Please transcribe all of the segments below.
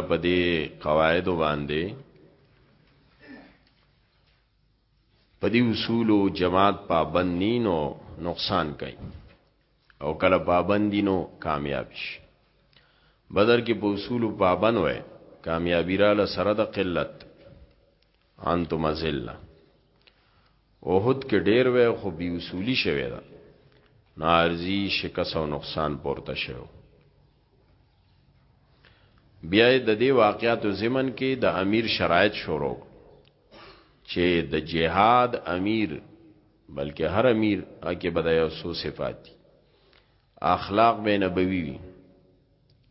په دې قواعد باندې په دې اصول او جماعت پابند نینو نقصان کوي او کله پابند دینو کامیاب شي بدر کې په اصول پابند وای کامیابی را ل سره د قلت انتم ذلہ اوحد کې ډیر وې خو بي اصولي شوی دا نارزي شکست او نقصان پورته شوی بیا د دې واقعاتو زمن کې د امیر شرایط شروع چې د جهاد امیر بلکې هر امیر کې به د یو څو صفات دي اخلاق به نبوي وي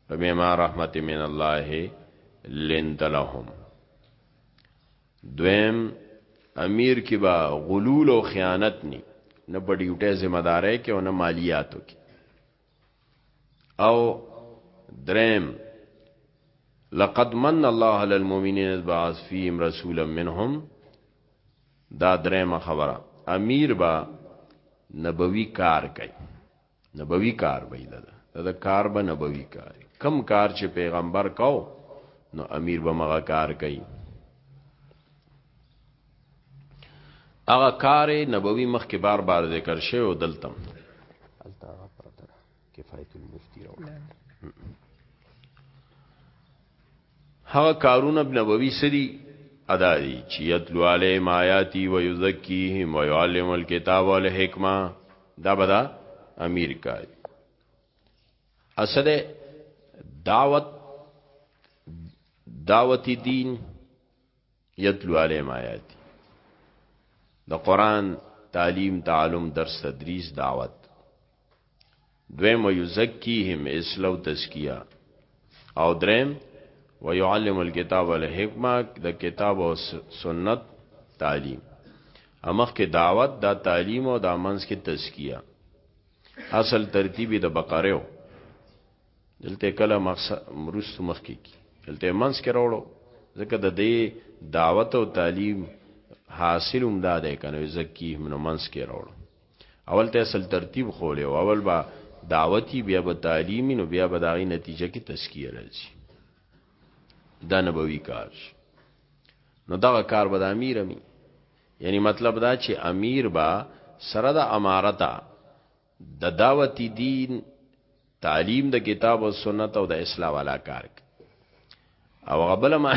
فبما رحمت من الله لنت لهم دویم امیر کې با غلول او خیانت ني نه په ډیوټه ذمہ داري کې او نه مالیاتو کې او درم لقد من الله على المؤمنين اذ بعث فيهم رسولا منهم دا درېمه خبره امیر با نبوي کار کوي نبوي کار به دا دا کار به نبوي کار کم کار چې پیغمبر کو نو امیر به مغه کار کوي هغه کار نبوي مخکې بار بار ذکر شوی او دلته دلته هغه پرته کفایت المفتی راوړل هغه کارونه نبوي سری ادا دي چې یتلو علی مایاتی و یزکیهم و یعلم الكتاب والحکمه دا بدا امیر کار اصل دعوت دعوتی دین یتلو علیم آیاتی د قران تعلیم تعلم درس تدریس دعوت دویم یزکیهم اسلو تزکیه او دریم ويعلم الكتاب والحکمه د کتاب او سنت تعلیم امخ کې دعوت دا تعلیم او دا منځ کې تزکیه اصل ترتیبی د بقره دلته کله مقصد مرست مخ کی دلته منس کې راوړو ځکه د دې دعوت او تعلیم حاصل هم دا دی کنه زکی هم نو منس کې راوړو اول ته اصل ترتیب خولې او اول با دعوتی بیا به تعلیمی نو بیا به داغي نتیجه کې تزکیه راځي دا نبوي کار نو دا کار به د امیر امي یعنی مطلب دا چې امیر با سره د امارتا د دعوت دین تعلیم د کتاب او سنت او د اسلام والا کار او غبل ما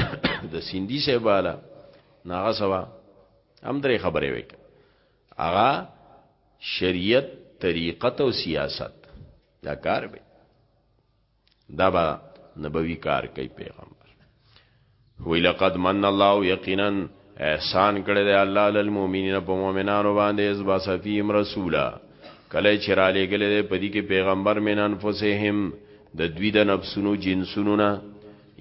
د سیندی سه بالا ناغه سوا هم درې خبرې وک اغا شریعت طریقت او سیاست دا کار به دا به نبوي کار کوي پیغمبر وی لقد من الله یقینا احسان کړی دی الله للمؤمنین په مؤمنانو باندې از باسفیم رسولا کله چې را لېګل دی په دې کې پیغمبر من انفسهم د دوی د نفسونو جنسونو نه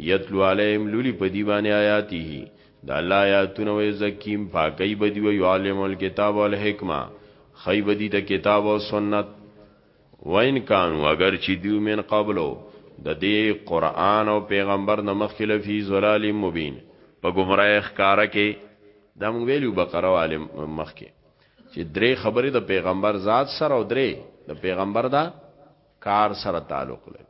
یتلو علیهم لولی په دی باندې آیاته د الله آیاتونه وې زکیم پاکي بدی او علم الكتاب والحکمه خی بدی د کتاب او سنت وان کانو اګر چی دیو من قبلو د دی قرآن او پیغمبر نه مخکې لفی ضلال مبین په ګمراه ښکاره کې دا موږ ویلو بقره عالم مخکې چې درې خبرې د پیغمبر ذات سره او درې د پیغمبر دا کار سره تعلق لري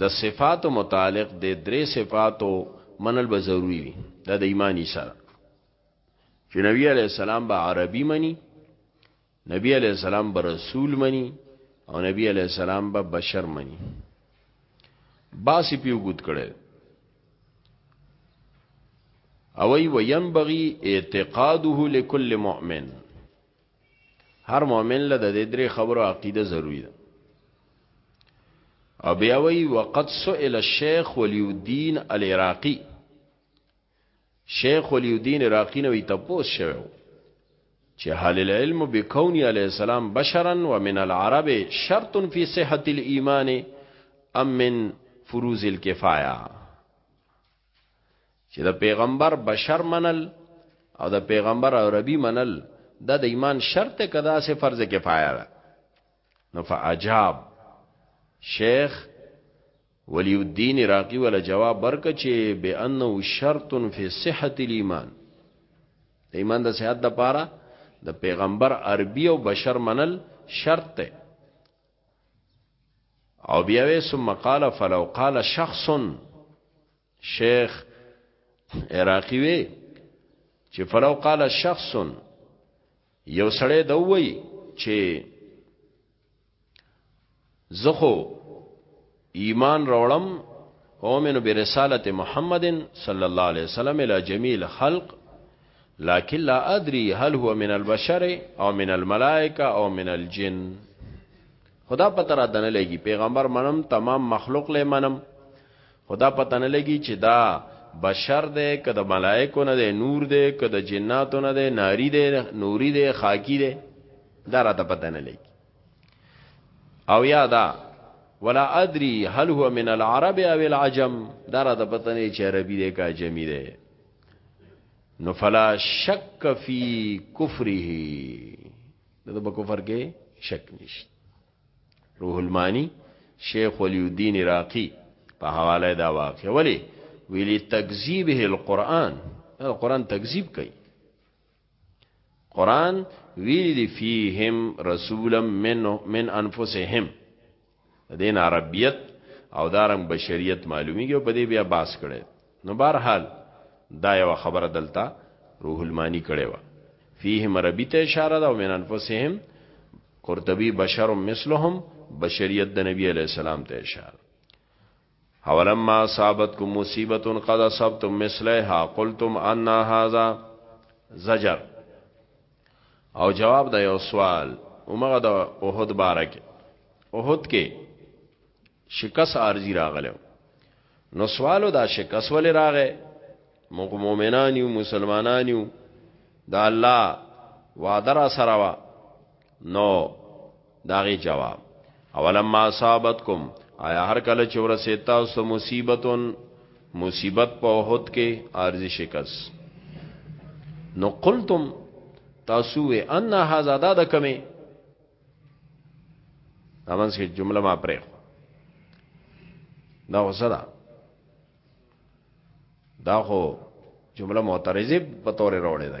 د صفاتو متعلق د درې صفاتو منل به ضروری وي دا د ایمان حصہ ده چې نبی علی السلام به عربي مني نبی علی السلام به رسول مني او نبی علی السلام به بشر مني باسی پیو ګوت کړي او وی وینبغي اعتقاده لكل مؤمن هر مؤمن له د دې درې خبرو عقیده ضروری ده او بیا وی وقد سئل الشیخ ولی الدین العراقی شیخ ولی الدین عراقی نو تپوس شوو چې هل العلم بكون علی السلام بشرا ومن العرب شرط فی صحت الايمان ام من فروز الكفایه چې د پیغمبر بشر منل او د پیغمبر عربي منل دا د ایمان شرط کدا سه فرض کفایه ده نو فعجاب شیخ ولی الدین راقی ولا جواب ورک چې بانه شرط فی صحه الايمان د ایمان د صحت لپاره د پیغمبر عربي او بشر منل شرط ده او بیا وی ثم قال فلو قال شخص شیخ عراقی وی چې فلو قال شخص یو سړی دا وی چې زخو ایمان راوړم اومن برسالت محمد صلی الله علیه وسلم الى جميع الخلق لكن لا ادري هل هو من البشر او من الملائکه او من الجن خدا پته را دنه لګي پیغمبر منم تمام مخلوق له منم خدا پته نه لګي چې دا بشر دی که د ملائکو نه دی نور دی که د جناتو نه دی ناری دی نوری دی خاکی دی دا را ته پته نه لګي او یادا ولا ادري هل هو من العرب او العجم دا را د پته نه چې عربي دی کا جمی دی نو فلا شک فی کفره دا په کفر کې شک نشته روح المانی شیخ ولی الدین عراقی په حواله دا واقع ولی ویلی تکذیبه القرآن دا قرآن تکذیب کوي قران ویلی دی فیهم رسولا من من انفسهم دین عربیت او دارنګ بشریت معلومیږي په دې بیا باس کړي نو بهر حال دا یو خبره دلته روح المانی کړي وا فیهم عربی ته اشاره ده او من انفسهم قرطبی بشر مثلهم بشریت د نبی علی السلام ته اشاره اولما اصابتکم مصیبت قد اصبتم مثلها قلتم ان هذا زجر او جواب د یو سوال اومغه د احد بارک احد کې شکست ارزی راغلو نو سوالو دا شکست ولې راغې موږ مؤمنان یو مسلمانان یو دا الله وعده را سره وا نو داغي جواب اولم ما صابتکم آیا هر کله چې ورسې تاسو مصیبتون مصیبت په وحد کې عارضی شکست نو قلتم تاسو وی ان هاذا دا د کمی امنس کې جمله ما پرې دا وسره دا خو جمله معترضه په تور راوړې ده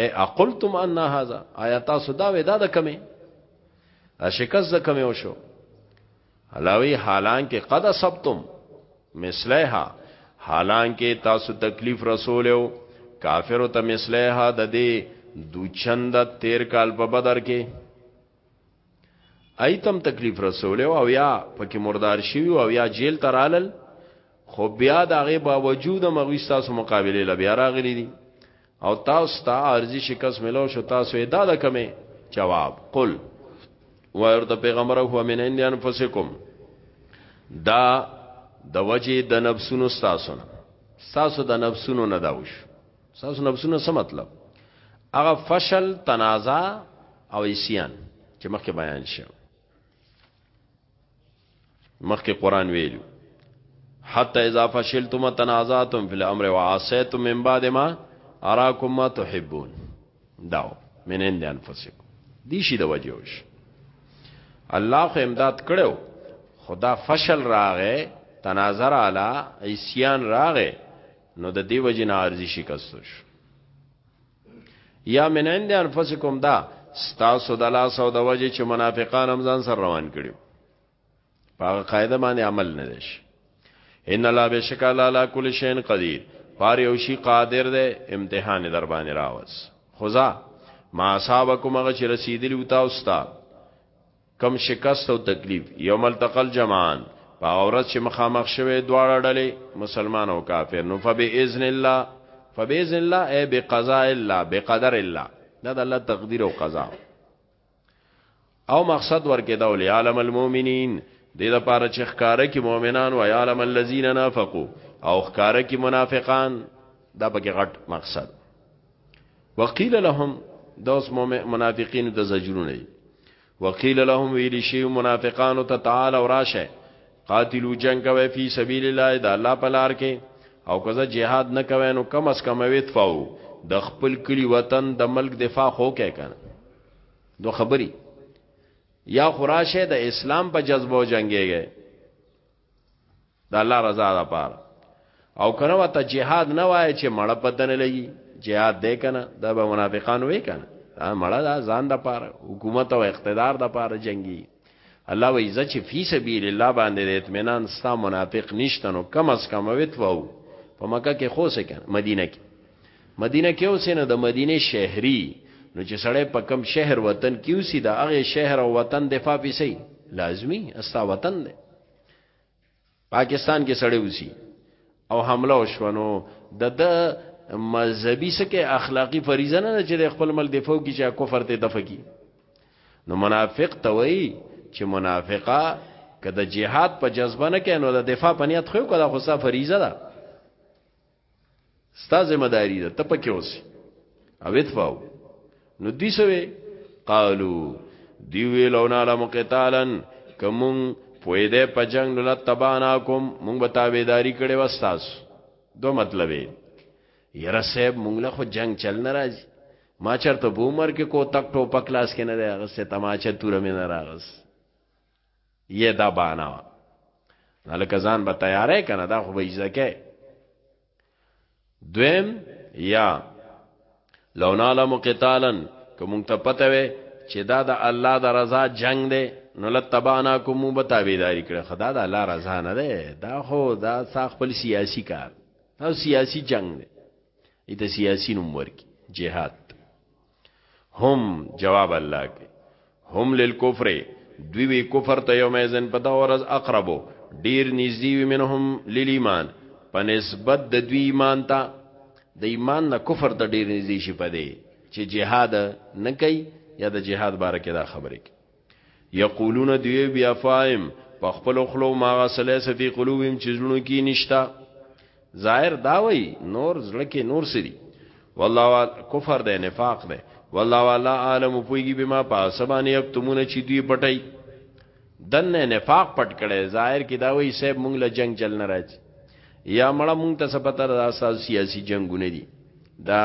اے اقلتم ان هذا آیا تاسو دا وې دا د کمې شکست د کمې وشو علاوی حالانکه قد سبتم مثلها حالانکه تاسو تکلیف رسولیو کافر ته مثلها د دې دوچند تیر کال په بدر کې ایتم تکلیف رسول او یا پکې مردار شوی او یا جیل ترالل خو بیا د هغه باوجود مغوی تاسو مقابله ل بیا راغلی دي او تاسو ته ارزي شکست ملو شو تاسو ادا د کمه جواب قل ورته پیغمبر هو من عند انفسکم دا د وجه د نفسونو تاسو نه تاسو د نفسونو نه داوش ساس نفسونه څه مطلب هغه فشل تنازع او اسیان چې مخکې بیان شو مخکې قران ویلو حتی اذا فشلتم تنازعتم فی الامر وعصیتم من بعد ما اراکم ما تحبون داو من عند انفسکم دی شي د وجوش الله خو امداد کړو خدا فشل راغې تناظر علی ایسیان راغې نو د دې وجې نه عارضي شکست شو یا من عند انفسکم دا ستاسو د لاس او د وجې چې منافقان هم ځان سره روان کړي په قاعده باندې عمل نه دي ان الله بشکل علی کل شیء قدیر پاره یو شی قادر دی امتحان در باندې راوس خدا ما اصحابکم هغه چې رسیدلی وتا اوستا کوم شکست او تکلیف یوم التقى الجمعان په هغه ورځ چې مخامخ شوه دواړه ډلې مسلمان او کافر نو فباذن الله فباذن الله اي بقضاء الله بقدر الله دا د الله تقدیر او قضا او مقصد ورکه دا ول عالم المؤمنین د دې لپاره چې ښکارا کې مؤمنان او عالم الذين نافقوا او ښکارا کې منافقان دا پکې غټ مقصد وقیل لهم دا اوس منافقین د زجرونه دي وقیل لهم ویل شی منافقانو ته تعالی وراشه قاتلو جنگ کوي فی سبیل الله دا الله په لار کې او کزه jihad نه کوي نو کم اس کم ویت فاو د خپل کلی وطن د ملک دفاع خو کې کنه دو خبري یا خراشه د اسلام په جذبه جنگيږي د الله رضا لپاره او کنه وته جهاد نه وای چې مړه پدن لګي جهاد دې کنه دا به منافقان وې کنه دا مړه دا ځان د پاره حکومت او اقتدار د پاره جنگي الله وې عزت چې فی سبیل الله باندې د اطمینان ستا منافق نشته نو کم از کم وتوو په مکه کې خو سه کنه مدینه کې مدینه کې اوسې نو د مدینه شهري نو چې سړی په کم شهر وطن کې اوسې د هغه شهر او وطن دفاع پیسې لازمی استا وطن دی پاکستان کې سړی اوسې او حمله وشونو د د مذهبي سکه اخلاقی فریضه نه چې د خپل مل دفاع کې چې کفر ته دفقي نو منافق ته وای چې منافقه کده جهاد په جذبه نه کینو د دفاع په نیت خو کده خو صاف فریضه ده ستا ذمہ داری ده ته پکې اوسې او اتفاو نو دی سوي قالو دی ویلو نه لم قتالن کوم پوی ده په جنگ نه تبانا کوم مونږ به تابعداري کړي واستاس دو مطلب یره صاحب مونږ له خو جنگ چل نه راځي ما چرته په عمر کې کو تک ټوپک لاس کې نه دی غسه تماچه توره مې نه راغس یه دا بانا وا لکه ځان به تیارې کنه دا خو به ځکه دویم یا لو نعلم قتالا کوم ته پته وي چې دا د الله د رضا جنگ دی نو لتبانا کوم به تابعداري کړه خدا د الله رضا نه ده دا خو دا ساخ خپل سیاسي کار دا سیاسي جنگ دی ایت سیاسي نوم ورکی جهاد هم جواب الله کې هم للکفر دوی وی کفر ته یوم ازن په دغه ورځ اقربو ډیر نږدې وي منهم للیمان په نسبت د دوی ایمان ته د ایمان نه کفر ته ډیر نږدې شي پدې چې جهاد نه کوي یا د جهاد باره کې دا خبرې کوي یقولون دوی بیا فایم په خپل خلو ما غسلې سفی قلوبهم چې زړونو کې نشتا ظاهر دا وای نور زړه کې نور سری والله کفر ده نفاق ده والله والا عالم پویږي بما پاسبان یکتمون چې دوی پټي دنه نفاق پټ کړي ظاهر کې دا وای سیب مونږ له جنگ جل نه راځي یا مړه مونږ ته سپتر د اساس سیاسي جنگونه دي دا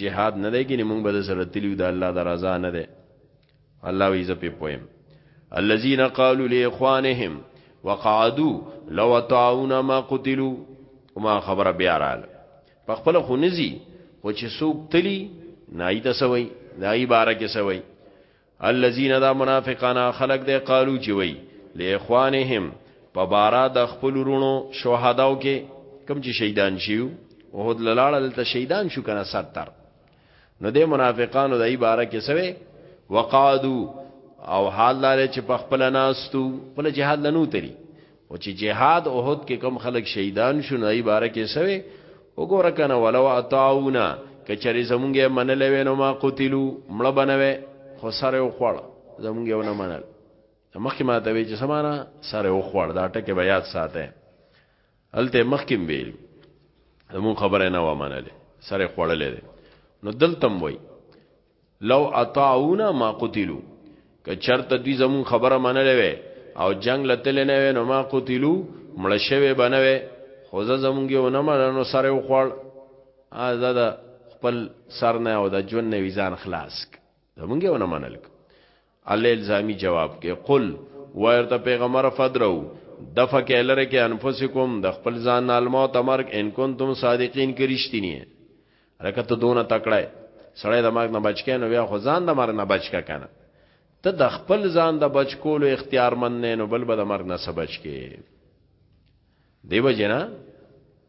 جهاد نه دی کې مونږ به سره تلیو د الله د رضا نه ده الله وی زپی پویم الذين قالوا لاخوانهم وقعدوا لو تعاون ما قتلوا وما خبر بیا رااله په خپل خونزي خو چې سوق تلی نای د سوي دای بارک سوي الذين دا منافقان خلق د قالو چې وي لاخوانهم په بارا د خپل ورونو شهداو کې کم چې شهیدان شیو او هد لاله ته شهیدان شو کنه 70 نو د منافقانو دای باره کې سوي وقادو او حال دار چې په خپل ناستو خپل جهاد لنو تری او چې جهاد اوهد کې کم خلک شهیدان شو نه باره کې سوي وګوره کنه ولو اتاونا کچری زمونږه منل وینو ما قتلو مړ بنوي خو سره او خړ زمونږه ونه منل مخکې ما ته وی چې سمانه سره او خړ دا ټکه بیا ساته هلته مخکیم ویل مون خبره نه و منله سره خوړلې ده نو دلتم وای لو اطاعونا ما قتلوا که چرته دوی زمون خبره منلې وي او جنگ لتل نه وي نو ما قتلوا مړ شوی بنوي خو زمونږه ونه مننو سره وخوړ ازاد خپل سر نه او د جون نه ویزان خلاص زمونږه ونه منل الله الزامی جواب کې قل ورته پیغمبر فدرو دفع کې لره کې انفسکم د خپل ځان الموت مرګ ان کنتم صادقین کې رښتینی لکه ته دونه تکړه سړی د مرګ نه بچ کې نو بیا خو ځان د مرګ نه بچ کا کنه ته د خپل ځان د بچ کولو اختیار من نه نو بل به د مرګ نه سبچ کې دیو جنا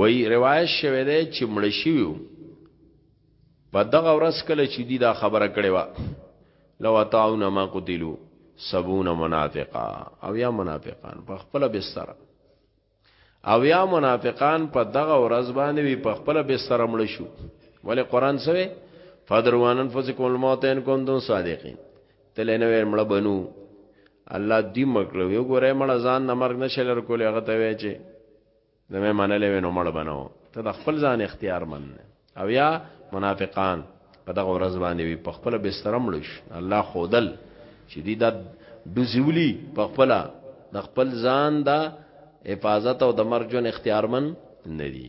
وی روایت شوه دی چې مړ شویو په دغه ورځ کله چې دی دا خبره کړې و لو اتاون ما قتلو سبون منافقا او یا منافقان په خپل بستر او یا منافقان په دغه ورځ باندې وی په خپل بستر مړ شو ولې قران سوي فدروان انفسکم الموت ان کنتم صادقین تل نه وې مړ بنو الله دې مکړو یو ګورې مړ ځان نه مرګ نشلر کولې هغه ته وې چې زمې منلې وې نو مړ بنو ته د خپل ځان اختیار من او یا منافقان په دغه ورځ باندې وي په خپل بستر مړش الله خودل چې دې دا دوزیولی په خپل د خپل ځان دا حفاظت او د مرګ جون اختیارمن نه دي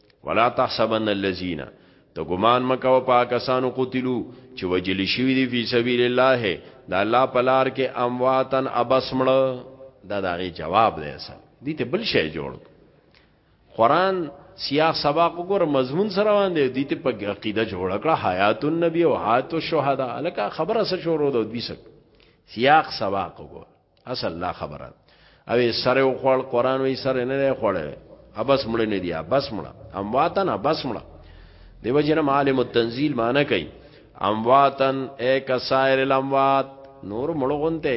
ولا تحسبن الذين ته ګمان مکو پاکستانو قتلو چې وجل شوی دی فی سبیل الله دا الله پلار کې امواتن ابسمړ دا دغه جواب دی اصل دي ته بل شی جوړ قران سیاق سبق وګور مضمون سره باندې دي ته په عقیده جوړ کړه حیات النبی او حیات الشهدا الکه خبره سره شروع ده دوی سک سیاق سبق وګور اصل دا خبره او سره وخوړ قران وی سره نه نه خوړ ابس مړ نه دی ابس مړ امواتن ابس مړ دیو جنم عالم التنزیل معنی کوي امواتن ایک سایر الاموات نور مړ غونته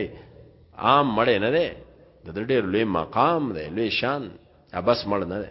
عام مړ نه دی د ډېر لوی مقام دی لوی شان ابس مړ نه دی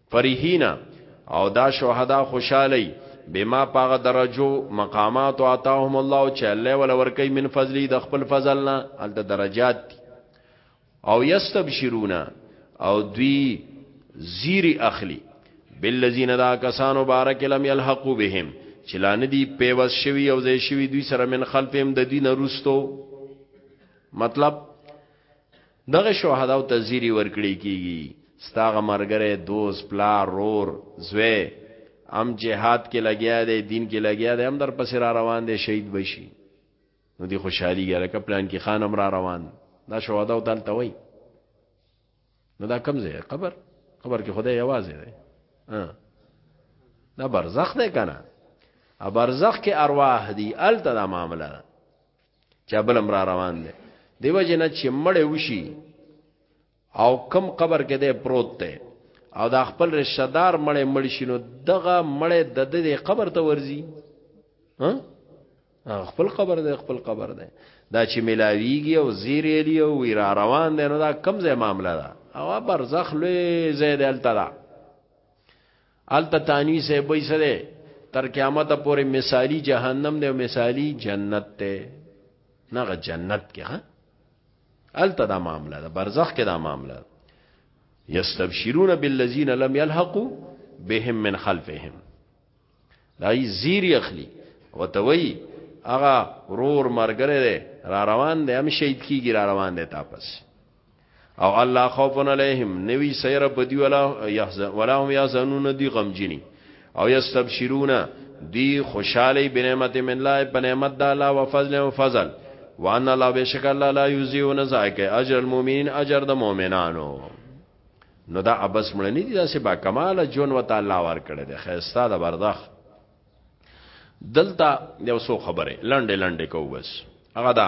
فریحینا او دا شهدا خوشالی بما پاغه درجو مقامات او عطاهم الله چې الله ول ورکی من فضلی د خپل فضلنا ال د درجات دی او یستبشرونا او دوی زیری اخلی بالذین دا کسانو بارک لم یلحقوا بهم چې لانه دی پیوس شوی او زی شوی دوی سره من خلفهم د دین رستو مطلب دغه شهداو ته زیری ورکړي کیږي ستاغه مرګره دوست پلا رور زوی ام جهاد کې لګیا دی دین کې لګیا دی هم در پسې را روان دی شهید بشي نو دی خوشحالي ګره ک پلان کې خانم را روان دا شهداو تل توي نو دا کم ځای قبر قبر کې خدای یوازې دی دا برزخ دی کنه ا برزخ کې ارواح دي ال ته دا معاملہ چا بل امر روان دی دیو جن چې مړ وشي او کم قبر کې دی پروت دی او دا خپل رشتہ دار مړ مړ شینو دغه مړ د دې قبر ته ورزي ها خپل قبر دی خپل قبر دی دا چې ملاویږي او زیرې دی او وی را روان دی نو دا کم ځای معاملہ ده او برزخ لوی زید التلا هلته تانوی صاحب وایي څه دی تر قیامت پورې مثالی جهنم دی او مثالی جنت دی نغه جنت کې ها هلته دا معامله ده برزخ کې دا معامله ده یستبشرون بالذین لم یلحقوا بهم من خلفهم دای زیری اخلی وتوی اغا رور مرګره را روان دی هم شهید کیږي را روان دی تاپس او الله خوف علیهم نوی سیر بدی ولا یحزن ولا هم یحزنون دی غمجنی او یستبشرون دی خوشاله بنعمت من الله بنعمت د الله او فضل او فضل وان الله بشک الله لا یذیو نزایک اجر المؤمنین اجر د مؤمنانو نو دا ابس مړنی دي داسې با کمال جون و تعالی ور کړی دی خیستا د بردخ دلته یو سو خبره لنډه لنډه کو بس هغه دا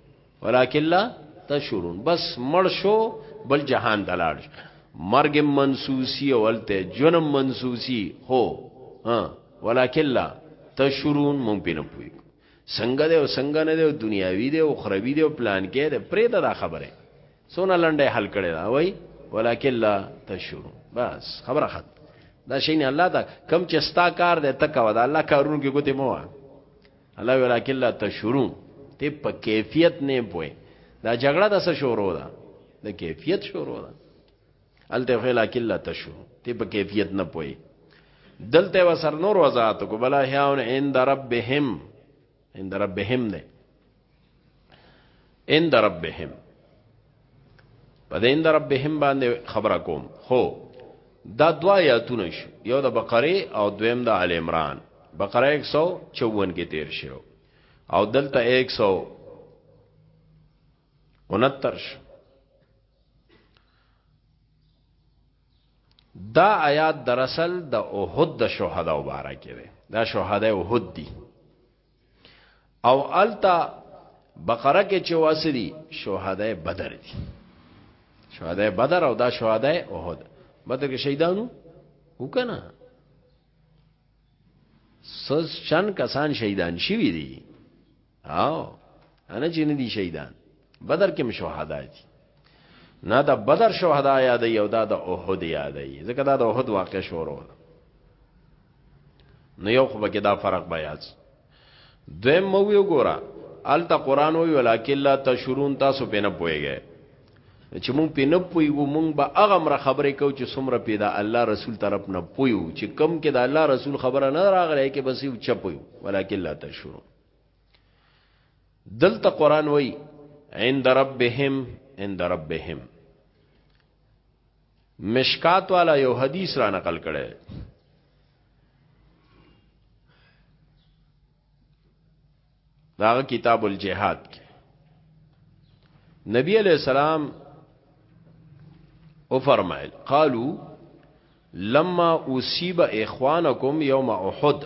ولکن لا تشورون بس مړ شو بل جهان دلاړ مرګ منسوسی اولته جنم منسوسی هو ها ولکن لا تشورون مونږ پینم پوي څنګه دی او څنګه نه دی او دنیاوی دی او خروی دی او پلان کې دی پرې دا خبره سونه لنډه حل کړي دا وای ولکن لا تشورون بس خبره خط دا شین الله دا کم چې ستا کار دی تکو دا الله کارونو کې ګوتې مو الله ولکن لا تشرون ته په کیفیت نه پوي دا جګړه د څه شروع ده د کیفیت شروع ده الته خلا کلا تشو ته په کیفیت نه پوي دلته وسر نور وضاحت کو بلا هیاون عند ربهم عند ربهم نه عند ربهم په دې عند ربهم باندې خبره کوم خو دا دوا آیاتونه شو یو د بقره او دویم د آل عمران بقره 154 کې تیر شو او دلته 169 شو دا آیات دراصل د احد د شهدا مبارک دی دا شهدا احد دی او التا بقره کې چې واسري شهداي بدر دي شهداي بدر او دا شهداي احد بدر کې شهیدانو وکنه سز چن کسان شهیدان شوی دي او انا چې نه دي شهیدان بدر کې مشهدا دي نه دا بدر شهدا یاد یو دا د احد یاد ای ځکه دا د احد واقع شروع نو یو خو بګی دا فرق بیاز دویم مو یو ګورا الته قران وی ولکه لا تشرون تاسو پینه پویږئ چې مونږ په نه پویو مونږ به هغه مر خبرې کو چې څومره پیدا الله رسول طرف نه پویو چې کم کې دا الله رسول خبره نه راغله کې بس یو چپو ولکه لا تشرون دلته قران وای عند ربهم عند ربهم مشکات والا یو حدیث را نقل کړي دا کتاب الجهاد کې نبی علیہ السلام او فرمایل قالو لما اصيب اخوانکم یوم احد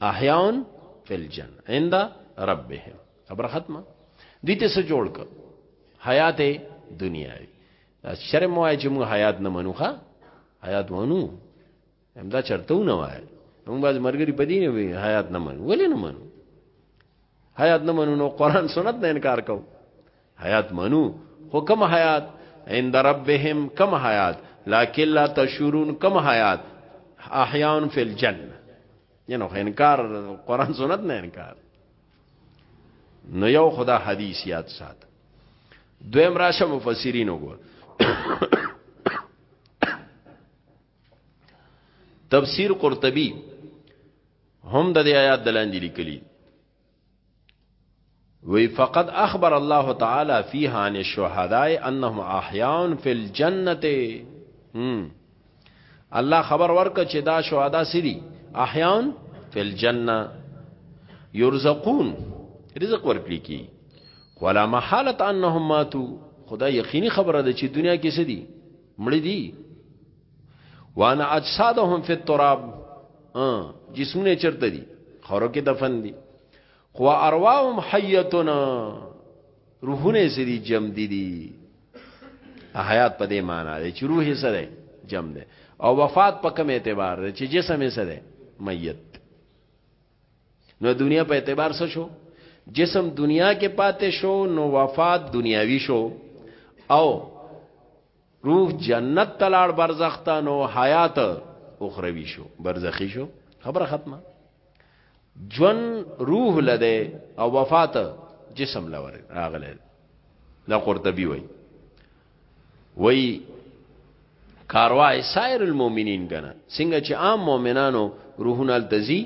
احیاون فی الجن عند ربهم خبر ختمه دې ته څه جوړ ک حیات دنیاوی شرم وای چې موږ حیات نه منوخه حیات ونو همدا چرته نه وای موږ باز مرګري پدې نه وی حیات نه منو ولې نه منو حیات نه منو نو قران سنت نه انکار کو حیات منو خو کم حیات عند ربهم کم حیات لکن لا تشورون کم حیات احیان فی الجنه ینو انکار قران سنت نه انکار نو یو خدا حدیث یاد سات دویم راشه مفسرین وګور تفسیر قرطبی هم د دې آیات دلاندې لیکلی وی فقد اخبر الله تعالی فيها عن الشهداء انهم احياء في الجنه الله خبر ورک چې دا شهدا سری احياء في الجنه يرزقون رزق ورکړي کی ولا محاله انهم ماتوا خدا یقیني خبره ده چې دنیا کې سدي مړ دي وانا اجسادهم فی التراب جسمونه چرته دي خورو کې دفن دي خو ارواهم حیتنا روحونه سری جم دي دي حیات په دې معنی دی چې روح سره جم ده او وفات په کوم اعتبار ده چې جسم سره میت نو دنیا په اعتبار څه شو جسم دنیا کې پاتې شو نو وفات دنیاوی شو او روح جنت تلاړ برزخ ته نو حیات اخروی شو برزخی شو خبره ختمه جون روح لده او وفات جسم لور راغله دا قرطبي وای وای کاروای سایر المؤمنین کنه څنګه چې عام مؤمنانو روحونه التزی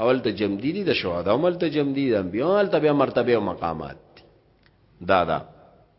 اول ته جمع دي د شهدا مل ته جمع دي د انبیو مل ته بیا مرتبه او مقامات دادا دا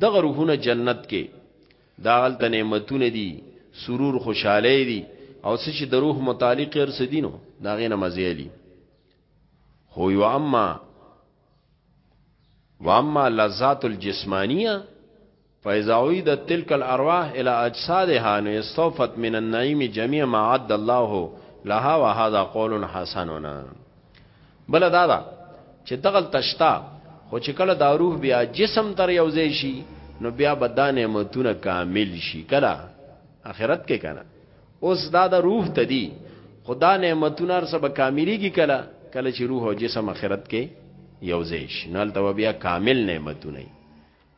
دغه روحونه جنت کې دا غلط نعمتونه دي سرور خوشاله دي او څه چې د روح متعلق ارس دینو دا غینه مزیلی خو یو اما واما لذات الجسمانیه فاذا عيد تلك الارواح الى اجسادها نو استوفت من النعيم جميع ما عد الله لها وهذا قول حسننا بل دا دا چې دغل تشتا خو چې کله دا روح بیا جسم تر یو ځای شي نو بیا به دا نعمتونه کامل شي کله اخرت کې کنه اوس دا د روح ته دي خدا نعمتونه هر سبا کاملېږي کله کله چې روح او جسم اخرت کې یو ځای شي نو هلته بیا کامل نعمتونه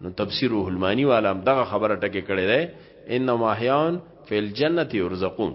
نو تفسیر روح المانی والا هم دغه خبره ټکه کړې ده انما احیان فی الجنه یرزقون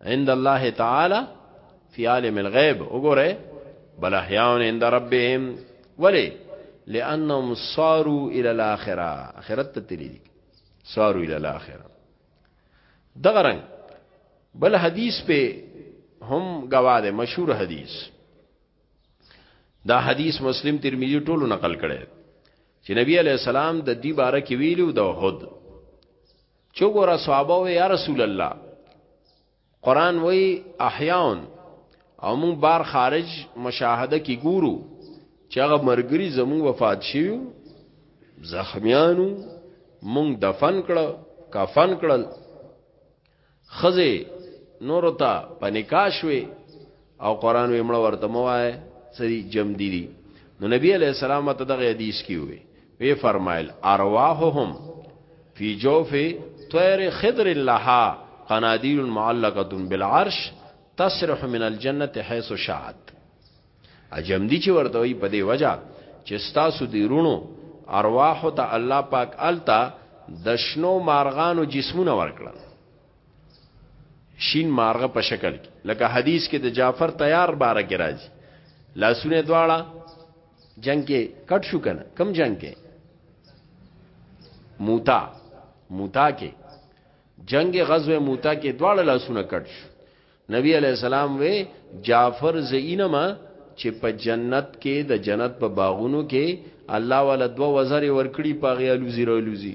عند الله تعالی فی عالم الغیب وګوره بل احیاون عند ربهم ولی لانهم صاروا الى الاخره اخرت ته تللی دي صاروا الى الاخره دغه رنګ بل حدیث په هم گواده مشهور حدیث دا حدیث مسلم ترمذی ټولو نقل کړي چې نبی علی السلام د دې باره کې ویلو د وحد چو ګور صحابه وی یا رسول الله قران وی احیاون او مون بار خارج مشاهده کی ګورو چې هغه مرګري زمون وفات شیو زخمیانو مون دفن کړه کفن کړل خزه نورتا پنیکاشوي او قران وی مړ ورته موای سری جم دي دي نو نبی علیہ السلام ته دغه حدیث کی وی وی فرمایل ارواحهم فی جوف طیر خضر لها قنادیل معلقه بالعرش تسرح من الجنه حيث شاءت اجم دي چې ورته وی په دی وجہ چې ستاسو دی رونو ارواح ته الله پاک التا د شنو مارغانو جسمونه ورکړل شین مارغه په شکل کې لکه حدیث کې د جعفر تیار بار کې راځي لاسونه دواړه جنگ کې کټ شو کنه کم جنگ کې موتا موتا کې جنگ غزوه موتا کې دواړه لاسونه کټ شو نبی علی السلام وی جعفر زینما چې په جنت کې د جنت په باغونو کې الله ولا دو وزر ورکړي پاغي الوزي رولوزي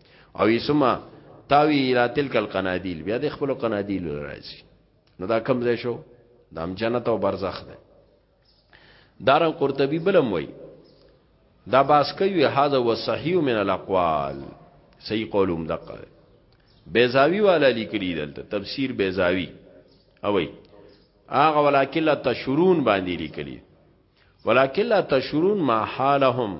او یسما تاوی الى تلک القنادیل بیا د خپل قنادیل راځي نو دا کم ځای شو دام جنت او برزخ ده دارن قرطبی بلم وای دا باس کوي هاذا وصحیح من الاقوال صحیح قولم دقه بیزاوی والا لیکلی دلته تفسیر بیزاوی اوی اغه ولکن لا تشرون باندې لیکلی ولکن لا تشرون ما حالهم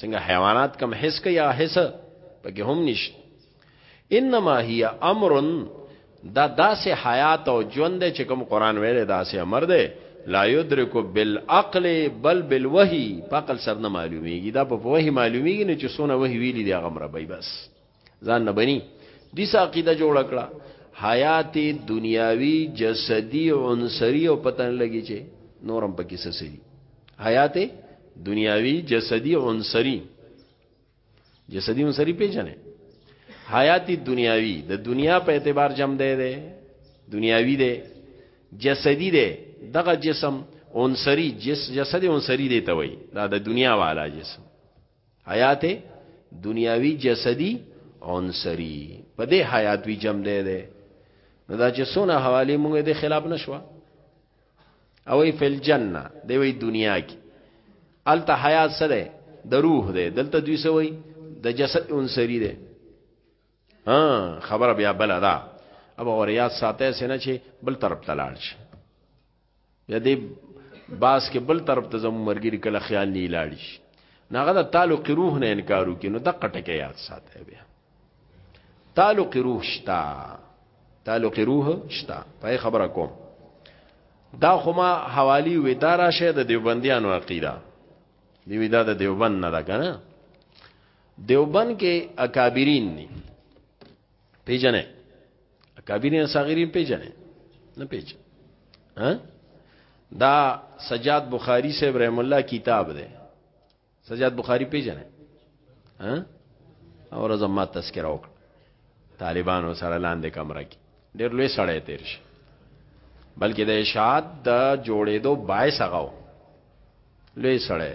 څنګه حیوانات کم حس کوي یا حس پکې هم نشته انما هي امر دا داسې حیات او ژوند دی چې کوم قران ویل داسې امر دی لا یدرک بالعقل بل بالوحی په عقل سره نه معلومیږي دا په وحی معلومیږي نه چې سونه وحی ویلي دی هغه مر بس ځان نه بني دي ساقیده جوړ کړه حیات دنیاوی جسدی عنصری او پتن لګی چې نورم پکې سسلی حیات دنیاوی جسدی عنصری جسدی عنصری پیژنه حیات دنیاوی د دنیا په اعتبار جمع دی دی دنیاوی دی جسدی دی دغه جسم عنصری جس جسد عنصری دی ته وای دا د دنیا والا جسم حیات دنیاوی جسدی عنصری په دې حیات وی جمع دی دی نو دا چې سونه حوالی موږ دې خلاف نشوا او ای فل جنہ دی وی دنیا کې الته حیات سره د روح دی دلته دوی سوی د جسد عنصری دی ها خبر بیا بل دا اب اور یاد ساته سینه چې بل طرف تلاړ شي یا دی باس کې بل طرف ته زمو مرګري کله خیال نه لاړی شي ناغه د تعلق روح نه انکارو کې نو دقه ټکه یاد ساته بیا تعلق روح شتا تعلق روح شتا پای خبره کوم دا خو ما حوالی وې دا راشه د دیوبندیانو عقیده دی وې دا د دیوبند نه ده کنه دیوبند کې اکابرین دي پیجنې اکابرین صغیرین پیجنې نه پیج ها دا سجاد بخاری سے ابراهیم الله کتاب ده سجاد بخاری پیجنې ها اور زما تذکرہ وک طالبانو سره لاندې کمره کې ډېر لوی سړی تیر شي بلکې د اشاعت د جوړېدو باعث هغه لوی سړی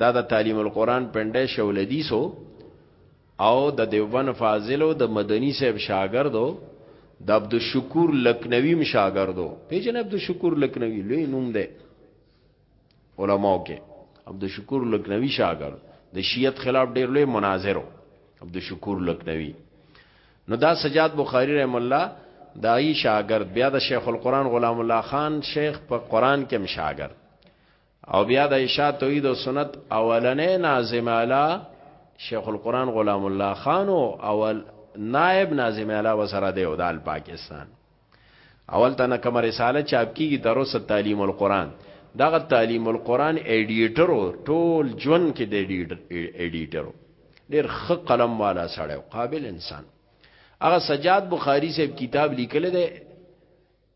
دا د تعلیم القرآن پنده شولدی سو او د دیوبند فاضلو د مدنی صاحب شاګردو د عبدالشکور لکنوی م شاګردو پیژن عبدالشکور لکنوی لوی نوم دی علماو کې عبدالشکور لکنوی شاګرد د شیعت خلاف ډیر لوی مناظرو عبدالشکور لکنوی نو دا سجاد بخاری رحم الله دای شاګرد بیا د شیخ القرآن غلام الله خان شیخ په قرآن کې م شاګرد او بیا د عشاء توحید او سنت اولنې ناظم اعلی شیخ القران غلام الله خان او اول نائب ناظم اعلی وسره دی او د پاکستان اول تنه کوم رساله چاپ کیږي دروس تعلیم القرآن دغه تعلیم القرآن ایډیټرو ټول جون کې د ایډیټرو ډیر خ قلم والا سړی قابل انسان هغه سجاد بخاری صاحب کتاب لیکل دی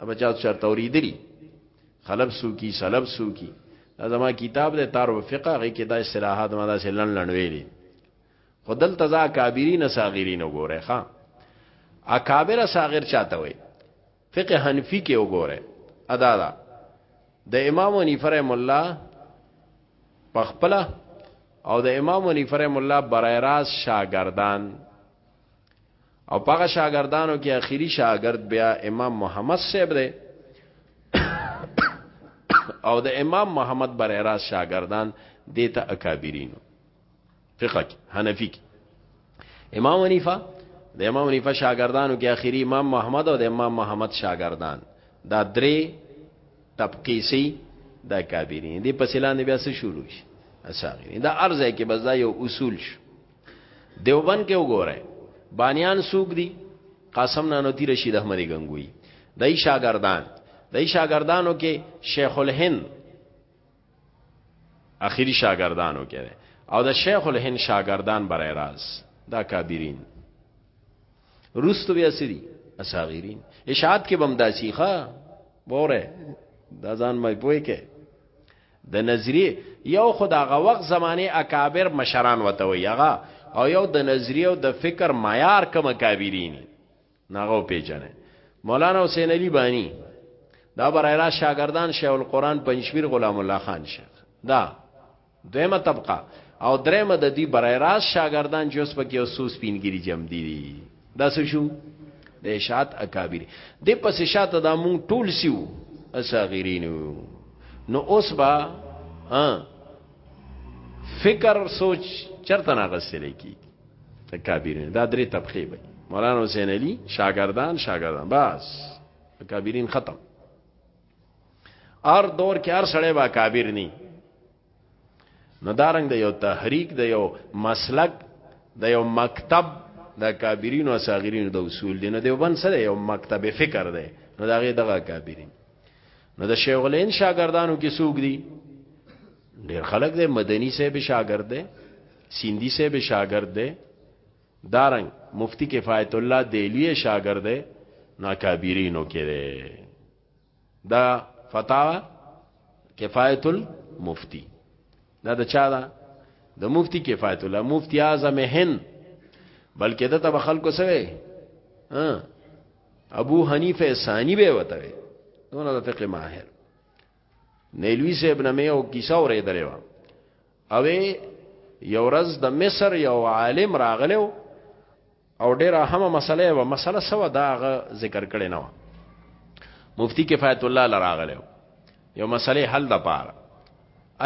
ابا چا چرته اوریدلی خلب سوکی سلب سوکی دا زما کتاب د تار و فقه غي کې دا اصطلاحات ما دا سلن لن ویلي خدل تزا کابرین صاغرین وګوره ښا اکابر صاغر چاته وي فقه حنفی کې وګوره ادا دا د امام حنیفه رحم الله پخپلا او د امام حنیفه رحم الله برای راز شاګردان او پاغه شاګردانو کې اخیری شاګرد بیا امام محمد صاحب دی او د امام محمد بریراز شاګردان دیته اکابرینو فقہ کی حنفی کی امام حنیفه د امام حنیفه شاګردانو کې اخیری امام محمد او د امام محمد شاګردان دا درې طبقې سي د اکابرین دی پسې لاندې بیا څه شروع شي اساغین دا ارزه کې بس دا یو اصول شو دیوبند کې وګورئ بانیان سوق دي قاسم نانوتی رشید احمد غنگوی دای شاګردان دای شاګردانو کې شیخ الهند اخیری شاګردانو کې او د شیخ الهند شاګردان برای راز دا کابرین روستو بیا سری اساغیرین اشاعت کې بم داسیخه وره دا ځان مې پوي کې د نظریه یو خو د هغه وخت زمانه اکابر مشران وته وي هغه او یو د نظریه او د فکر معیار کوم کابرینی ناغو پیجنه مولانا حسین علی بانی دا برای را شاگردان شیخ القرآن پنځپیر غلام الله خان شیخ دا دویمه طبقه او درېمه د دې برای راز شاګردان چې اوس پکې اوسو سپینګری جمع دي دا څه شو د اشاعت اکابر د پس اشاعت د مون ټول سیو اساغرین نو اوس با فکر سوچ چرته نه غسل کی اکابرین دا درې طبقه به مولانا حسین علی شاګردان شاګردان بس اکابرین ختم ار دور کې ار سړی با کابیر نی نو دارنګ د یو تحریک د یو مسلک د یو مکتب د کابرینو او صاغرینو د اصول دي نو دیوبند سره یو مکتب فکر دی نو دا غي دغه کابرین نو د شیخ الهند شاګردانو کې سوق دي ډیر خلک د مدني صاحب شاګرد دی سیندی صاحب شاګرد دی دا رنګ مفتی کفایت الله دهلوی شاګرد دی نو اکابرینو کې دی دا فتاوا کفایت المفتی دا د چا ده د مفتی کفایت الله مفتی اعظم هند بلکې د تب خلکو سوي ابو حنیفه ثانی به وته دونه د فقه ماهر نیلوی صاحب نه مې او کیسه اورېدلې و او یو ورځ د مصر یو عالم راغلی او ډېر اهمه مسله و مسله سو دا ذکر کړي نه و مفتی کفایت الله لراغلی یو مسله حل د پاره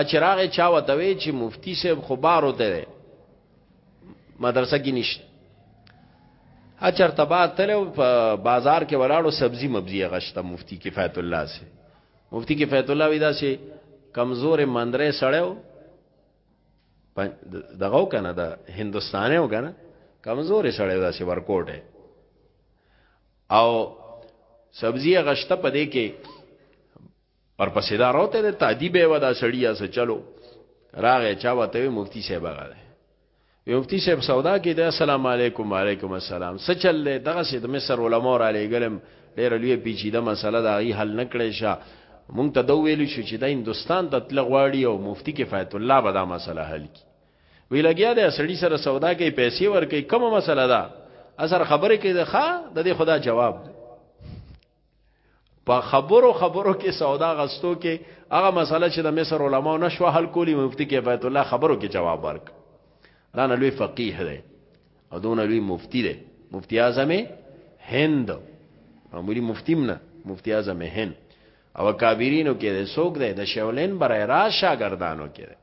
اچراغ چا وتوي چې مفتی صاحب خبر وته دی مدرسه کې نشته اچر تبا تلو په بازار کې ولاړو سبزی مبزی غشته مفتی کفایت الله سه مفتی کفایت الله وی دا شي کمزور مندره سړیو دغه کنه دا هندستانه وګنه کمزور سړی دا شي ورکوټ او سبزی غشته پدې کې پر پسیدار ہوتے دے تعدیب ہے ودا سڑیا سے چلو راغ چا وته مفتی صاحب غره یوفتی صاحب سودا کې د السلام علیکم علیکم السلام څه چل له دغه سید مصر علماء را لګلم ډیر لوی پیچیده مسله دا غي حل نکړې شه مونږ ته دا ویل شو چې د هندستان د تل غواړي او مفتی کفایت الله به دا مسله حل کی وی لګیا د سړی سره سودا کې پیسې ورکې کومه مسله ده اثر خبره کې ده ښا د دې خدا جواب په خبرو خبرو کې سودا غستو کې هغه مسله چې د مصر علماو نشو حل کولی مفتی کې بیت الله خبرو کې جواب ورک دا نه لوی فقيه دی او دون لوی مفتی دی مفتی اعظم هند معمولی مفتی نه مفتی اعظم هند او کابرینو کې دی سوق دی د شولین برای راز شاګردانو کې دی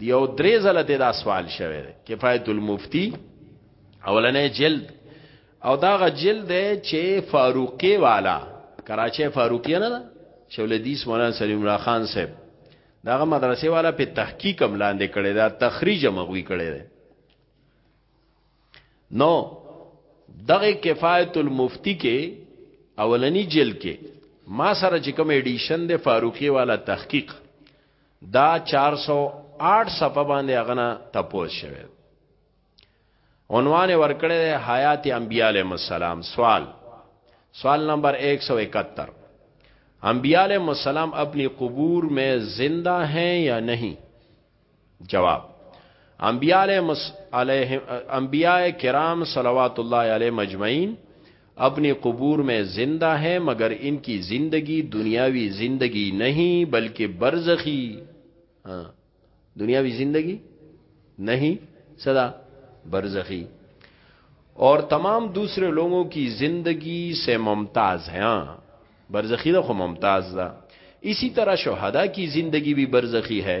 یو درې ځله د دا سوال شوی دی کفایت المفتی اولنې جلد او دا غ جلد دی چې فاروقی والا کراچۍ فاروقی نه ده چې ولدیس مولانا سلیم الله خان صاحب داغه مدرسې والا په تحقیق هم لاندې کړي دا تخریج مغوي کړي ده نو دغه کفایت المفتی کې اولنی جلد کې ما سره چې کوم ایډیشن د فاروقی والا تحقیق دا 408 صفه باندې اغنا تپوس شوه عنوان ورکړی دی حیات انبیاء علیهم السلام سوال سوال نمبر 171 انبیاء علیهم السلام اپنی قبور میں زندہ ہیں یا نہیں جواب انبیاء علیہ انبیاء کرام صلوات الله علیهم اجمعین اپنی قبور میں زندہ ہیں مگر ان کی زندگی دنیاوی زندگی نہیں بلکہ برزخی ہاں دنیاوی زندگی نہیں صدا برزخی اور تمام دوسرے لوگوں کی زندگی سے ممتاز ہیں ہاں برزخی دا خو ممتاز دا اسی طرح شہداء کی زندگی بھی برزخی ہے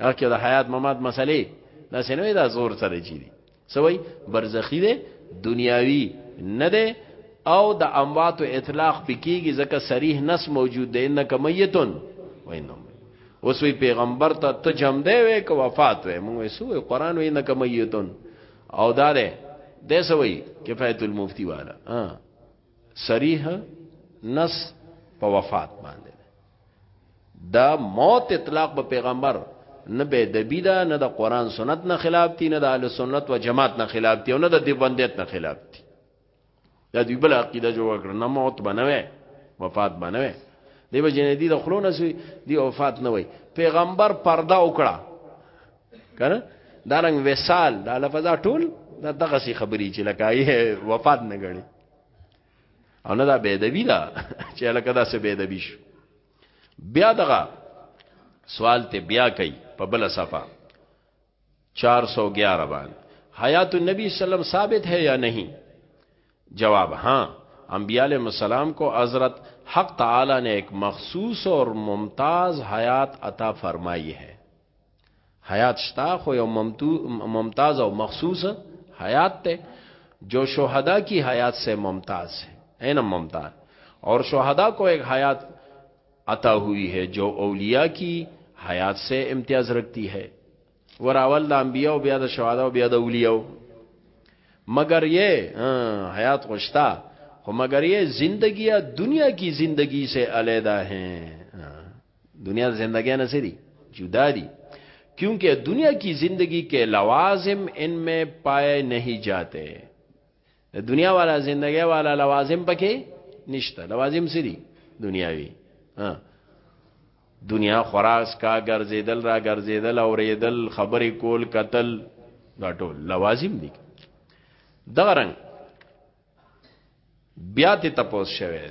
اکه د حیات ممات مسلې دا سنوي دا زور سره چي دي سوي برزخی ده دنیاوی نه ده او د اموات اطلاق پکېږي ځکه صریح نس موجود ده انک میتون وینم اوس وی پیغمبر ته ته جام دی وې که وفات وې موږ وې سوې قران وې نه کمیتون او دا ده د سوې کفایت المفتی والا ها صریح نس په وفات باندې دا موت اطلاق په پیغمبر نه به دبی دا نه د قران سنت نه خلاف دي نه د اهل سنت و جماعت نه خلاف دي او نه د دیوبندیت نه خلاف دي دا دی بل عقیده جوړ کړ نه موت بنوي وفات بنوي دی به جن دي د خلونه سي دی وفات نه وي پیغمبر پرده وکړه کنه دا رنګ وسال دا لفظ ټول دا دغه سي خبري چې لکه وفات نه غړي او نه دا بيدبي دا چې لکه دا څه بيدبي شو بیا دغه سوال ته بیا کوي په بل صفه 411 باندې حیات النبی صلی الله علیه وسلم ثابت ہے یا نہیں جواب ہاں انبیاء علیہ السلام کو حضرت حق تعالی نے ایک مخصوص اور ممتاز حیات عطا فرمائی ہے حیات شتاخ ممتاز اور مخصوص حیات تے جو شہدہ کی حیات سے ممتاز ہے نا ممتاز اور شہدہ کو ایک حیات عطا ہوئی ہے جو اولیاء کی حیات سے امتیاز رکھتی ہے وہ راول انبیاء شوادا بیاد اولیاء مگر یہ ہاں، حیات خوشتا خو مگر یہ زندگیاں دنیا کی زندگی سے علیحدہ ہیں ہاں، دنیا زندگی نه سری جدا دي کیونکه دنیا کی زندگی کې لوازم ان میں پائے نہیں جاتے دنیا والا زندگی والا لوازم پکې نشته لوازم سری دنیاوی ها دنیا خراس کا ګرځیدل را ګرځیدل اوریدل خبرې کول قتل دا ټول لوازم دي دغه رنګ بیا ته تپوس شوه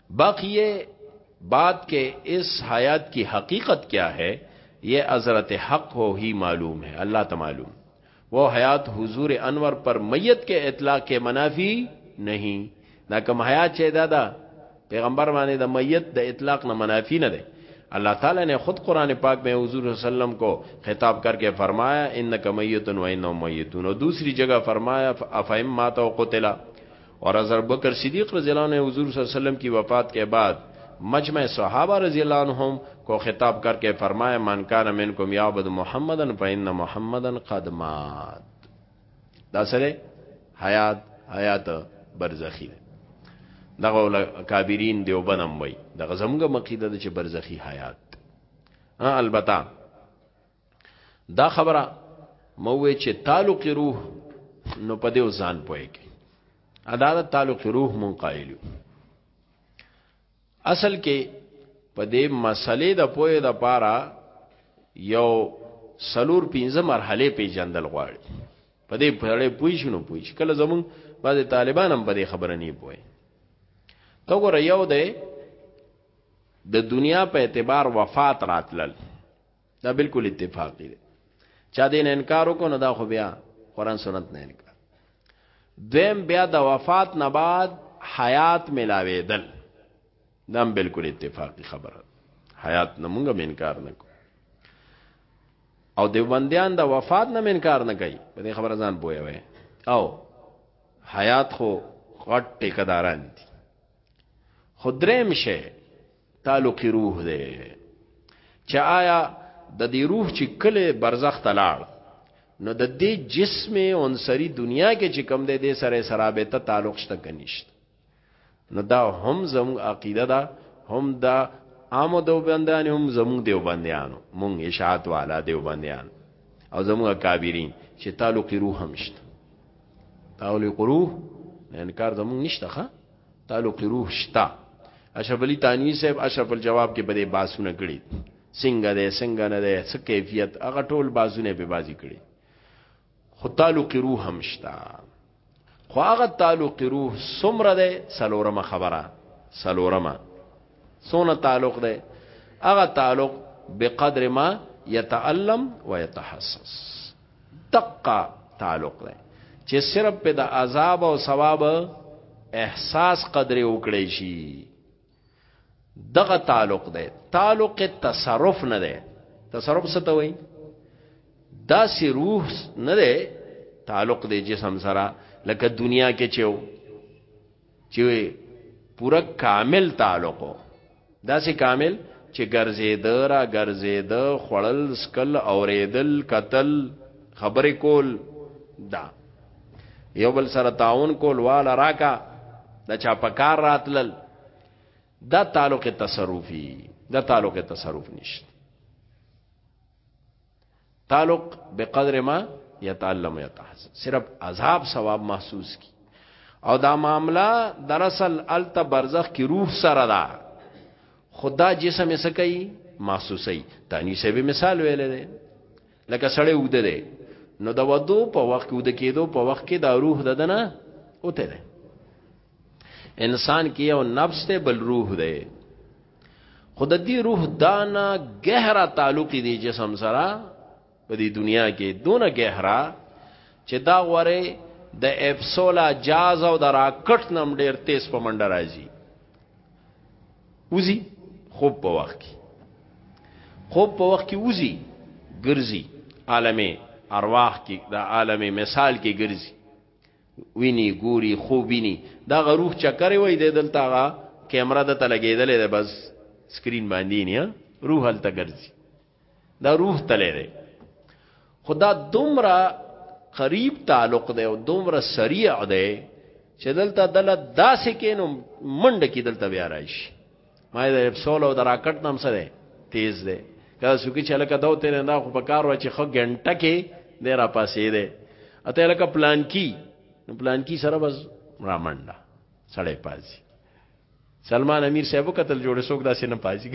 باقی یہ بات کہ اس حیات کی حقیقت کیا ہے یہ حضرت حق ہو ہی معلوم ہے اللہ تعلوم وہ حیات حضور انور پر میت کے اطلاع کے منافی نہیں نہ کم حیات دادا پیغمبر مانے دا میت دا اطلاق نہ منافی نہ دے اللہ تعالی نے خود قرآن پاک میں حضور صلی اللہ علیہ وسلم کو خطاب کر کے فرمایا انک میتن و انہم میتون اور دوسری جگہ فرمایا افہم ماتا و قتلا اور از بکر صدیق رضی اللہ عنہ حضور صلی اللہ علیہ وسلم کی وفات کے بعد مجمع صحابہ رضی اللہ عنہم کو خطاب کر کے فرمایا من کان منکم یعبد محمدا فإن محمدا قد مات دا سره حیات حیات برزخی دغه کابرین دیوبنم وای دغه زمګه مقیده چې برزخی حیات البته دا خبره مووی چې تعلق روح نو په دیو ځان پوي کې ادا د تعلق روح مون قائل اصل کې په دې مسلې د پوي د پاره یو سلور پنځه مرحله پیجندل غواړي په دې پړې پوي شنو پوي کله زمون بعض طالبان هم په دې خبره نه پوي تو ګور یو دی د دنیا په اعتبار وفات راتلل دا بالکل اتفاقی دی چا دین انکار وکړو نو دا خو بیا قران سنت نه انکار دویم بیا د وفات نه بعد حیات ملاویدل دام بالکل اتفاقی خبره حیات نه مونږه انکار نه کو او دیوبندیان د وفات نه انکار نه کوي په دې خبره ځان بوي وي او حیات خو غټ ټیکداران دي خدریم شه تعلق روح دی چې آیا د دې روح چې کله برزخ ته لاړ نو د دې جسم عنصری دنیا کې چې کم دی د سره سرابطه تعلق شته کنيشت نو دا هم زم عقیده ده هم دا عام دوبندان هم زم دوبندانو مونږ اشاعت والا دوبندان او زموږ کابرین چې تعلق روح هم شته تعلق روح انکار زموږ نشته ښه تعلق روح شتا اشرف علي تانوي صاحب اشرف الجواب کې بده باسونه کړي څنګه ده څنګه نه ده څه کیفیت هغه ټول بازونه به بازي کړي خو تعلق روح هم شتا خو هغه تعلق روح سمره ده سلورمه خبره سلورمه سونه تعلق ده هغه تعلق بقدر ما يتعلم ويتحسس دقه تعلق دی چې صرف په د عذاب او ثواب احساس قدر وکړي شي دغه تعلق دی تعلق تصرف نه دی تصرف څه ته وایي دا سی روح نه دی تعلق دی جسم سره لکه دنیا کې چېو چې پوره کامل تعلق داسې کامل چې ګرځېد را ګرځېد خړل سکل اوریدل قتل خبرې کول دا یو بل سره تعاون کول والا راکا د چا په کار راتلل دا تعلق تصرفي دا تعلق تصرف نشته تعلق بقدر ما يتعلم يتحسن صرف عذاب ثواب محسوس کی او دا معاملہ دراصل الت برزخ کی روح سره دا خدا جسم یې سکی محسوسی تانی سه به مثال ویل دی لکه سړی وده دی نو د ودو په وخت کې وده کېدو په وخت کې دا روح ددنه اوته دی انسان کې یو نفس ته بل روح دی خود دې روح دانا گہرا تعلق دی جسم سره په دې دنیا کې دونه گہرا چې دا غوره د افسولا جاز او د راکټ نم ډیر تیز په منډه راځي وزي خوب په وخت کې خوب په وخت کې وزي ګرځي عالمي ارواح کې د عالمي مثال کې ګرځي وینی ګوری خوب وینی دغه روح چکرې وای دی دلته هغه کیمره د ته لګېدلې ده بس سکرین باندې نه روح هلته ګرځي دا روح تللی دی خدا دومره قریب تعلق دی او دومره سریع دی چې دلته دله داسې کینو منډه کې دلته بیا راشي ما د اپسول او د راکټ نام سره تیز دی کله سوکی چې لکه دو تیر نه خو په کار و چې خو غنټه کې دی را پاسې دی اته لکه پلان کی نو پلان کی سره بس رامنډه سړې پازي سلمان امیر صاحب قتل جوړ سوک داسې نه پازي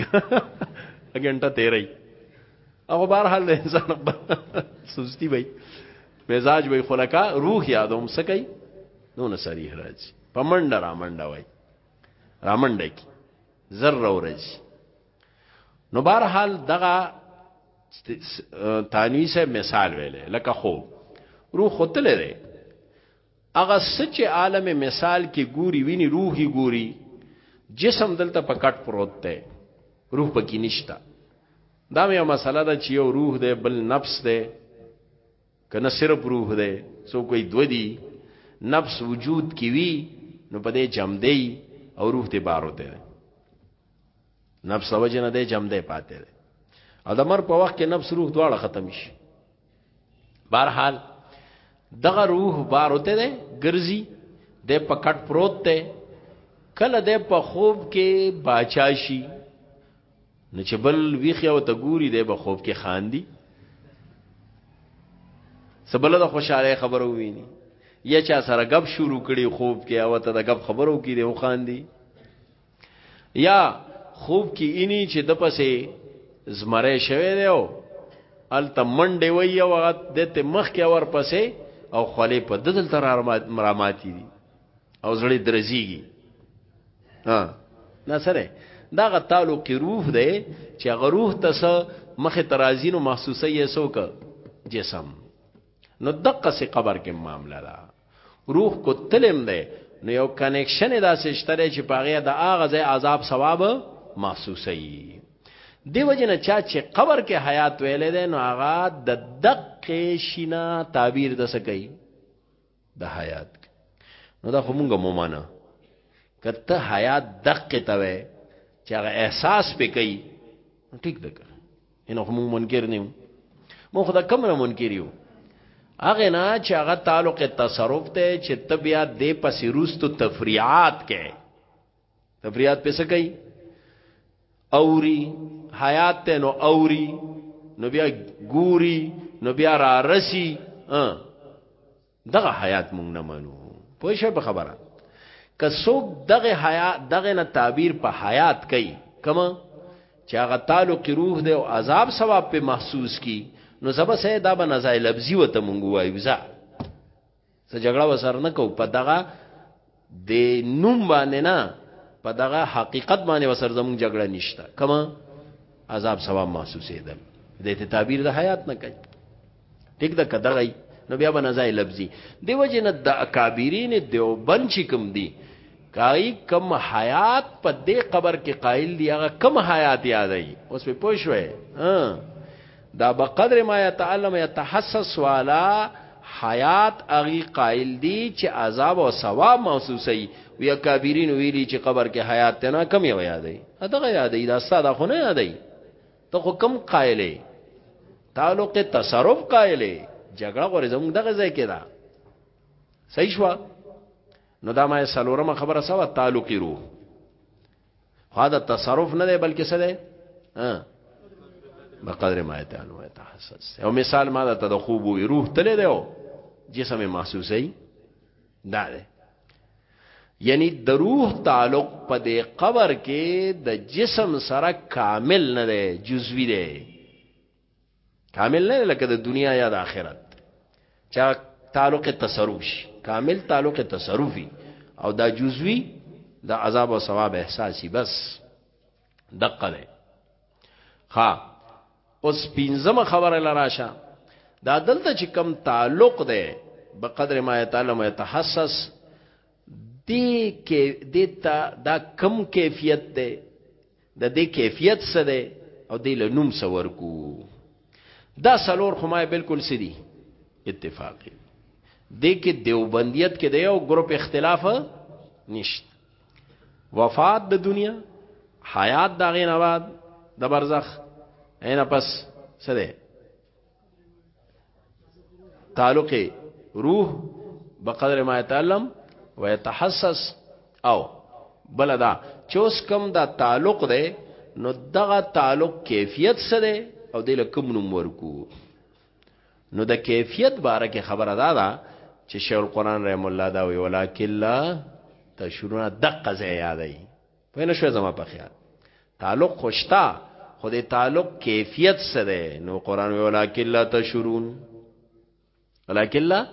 غنټه تیرې هغه بهر حال انسان سستی وي مزاج وي خلکا روح یادوم سکی نو نه سریح راځي پمنډه رامنډه وای رامنډه کی زر ورځي نو بهر حال دغه تانوی سه مثال ویلې لکه خو روح خطل لري اغه سچ عالم مثال کې ګوري ویني روحي ګوري جسم دلته په کټ پروت دی روح پکې نشتا دا یو مسله ده چې یو روح دی بل نفس دی کنه صرف روح دی سو کوئی دو دی نفس وجود کی وی نو په دې جمع دی او روح ته بار وته نفس وجنه دې جمع دی پاتې دی او د مر په وخت کې نفس روح دواړه ختم شي بهرحال دغه روح بار وته دی ګرځي د پکټ پروت دی کله د په خوب کې باچا شي نو چې بل ویخ یو ته ګوري دی به خوب کې خاندي سبله د خوشاله خبرو ویني یا چا سره غب شروع کړي خوب کې او ته د غب خبرو کې دی او خاندي یا خوب کې اینی چې د پسې زمره شوی دی او الته منډه وی او دته مخ کې ور پسې او خولې په ددل تر مراماتي دي او زړه درزيږي ها دا سره دا غ تعلق روح دی چې غ روح تس مخ ترازین او محسوسه یې سوک جسم نو دقه سي قبر کې معاملہ ده روح کو تلم دی نو یو کنیکشن دا سشتره چې پاغه د اغه ځای عذاب ثواب محسوسه یي دیو جن چا چې قبر کې حیات ویلې ده نو هغه د دقه شینا تعبیر د سکی د حیات نو دا خو مونږ مومانه کته حیات دقه ته وې چې هغه احساس پې کوي ټیک ده کړه ان خو مونږ منکر نه یو مو خدا کم نه منکر یو هغه نه چې هغه تعلق تصرف ته چې طبيعت دې پسې روستو تفریعات کې تفریاد په څه کوي اوري حیات ته نو اوري نو بیا ګوري نو بیا را رسی دغه حیات مونږ نه منو پوه شئ په خبره که څوک دغه حیات دغه نه تعبیر په حیات کوي کما چې هغه تعلق روح دی او عذاب ثواب په محسوس کی نو زبسه دا به نزای لفظي وته مونږ وایو ځا څه جګړه وسر نه کو په دغه د نوم باندې نه په دغه حقیقت باندې وسر زمون جګړه نشته کما عذاب ثواب محسوسې دل د ته تعبیر د حیات نه کوي ټیک د کدغی نو بیا به نزای لفظي دی وجه نه د اکابرین دیوبن چې کوم دی کای کم حیات په دې قبر کې قائل دی هغه کم حیات یادای اوس په پوښوي ها دا بقدر ما يتعلم يتحسس والا حیات اغي قائل دي چې عذاب او ثواب محسوسي وی اکابرین ویلی چې قبر کې حیات ته نه کم یو یادې ادغه یادې دا ساده خو نه یادې ته خو کم قائلې تعلق تصرف قائلې جګړه غورې زموږ دغه ځای کې دا صحیح شو نو دا ما سلورمه خبره سوا تعلق روح خو دا تصرف نه دی بلکې څه دی بقدر ما یتعلم و یتحسس او مثال ما ته د خوب وی روح تللی دی او جسم محسوسي دا دی یعنی د روح تعلق په دې قبر کې د جسم سره کامل نه دی جزوی دی کامل نه لکه د دنیا یا د آخرت چا تعلق تصرف شي کامل تعلق تصرفي او دا جزوي د عذاب او ثواب احساسي بس دقه ده ها اوس پینځمه خبره لراشه دا دلته چې کم تعلق ده بقدر ما تعالی ما تحسس دی کې دتا دا کم کیفیت ده د دې کیفیت څه دی او دې له نوم څه ورکو دا سلور خو ما بالکل سدي اتفاقی دې کې دیوبندیت کې دی او ګروپ اختلاف نشت وفات د دنیا حیات دا غین آباد د برزخ اینا پس سره تعلق روح بقدر ما يتعلم ويتحسس او بلدا چوس کم دا تعلق ده نو دغه تعلق کیفیت سره او د لکم نوم ورکو نو د کیفیت باره کې خبره دا ده چې شیخ القرآن رحم الله دا وی ولکن لا تشرون دقه زیادای پوه نه شو زما په خیال تعلق خوشتا خو د تعلق کیفیت سره نو قران وی ولکن لا تشرون ولکن لا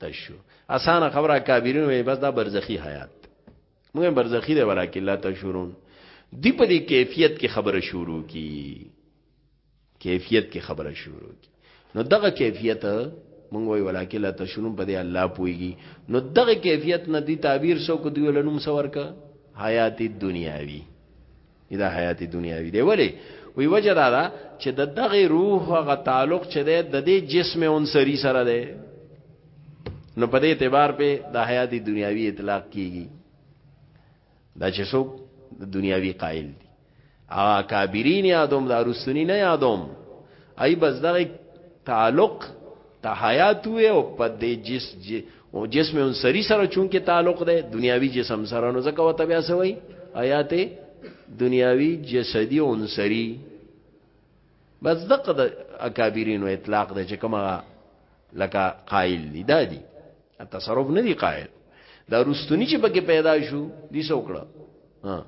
تشو اسانه خبره کابیرین وی بس دا برزخی حیات موږ برزخی دی ولکن لا تشرون دی په دې کیفیت کې خبره شروع کی کیفیت کې خبره شروع کی نو دغه کیفیت مونږ وی ولاکه لا تشرون په دې الله پويږي نو دغه کیفیت نه دی تعبیر سو کو دی ولنوم سور کا حیات دنیاوی دا حیات دنیاوی دی ولی وی وجه دا دا چې د دغه روح غ تعلق چې ده د دې جسم عنصری سره ده نو په دې اعتبار په د حیات دنیاوی اطلاق کیږي دا چې څوک د دنیاوی قائل دي هغه کابرین یادوم دا رسونی نه یادوم ای بس دغه تعلق تحیات وي او په دې جس جی او جسم انصری سره چون کې تعلق ده دنیاوی جسم سره نو ځکه وته بیا سوی آیات دنیاوی جسدی انصری بس دغه د اکابرینو اطلاق دی چې کومه لکه قائل دي دا دي تصرف نه دي قائل دا رستونی چې بګه پیدا شو دي څوکړه ها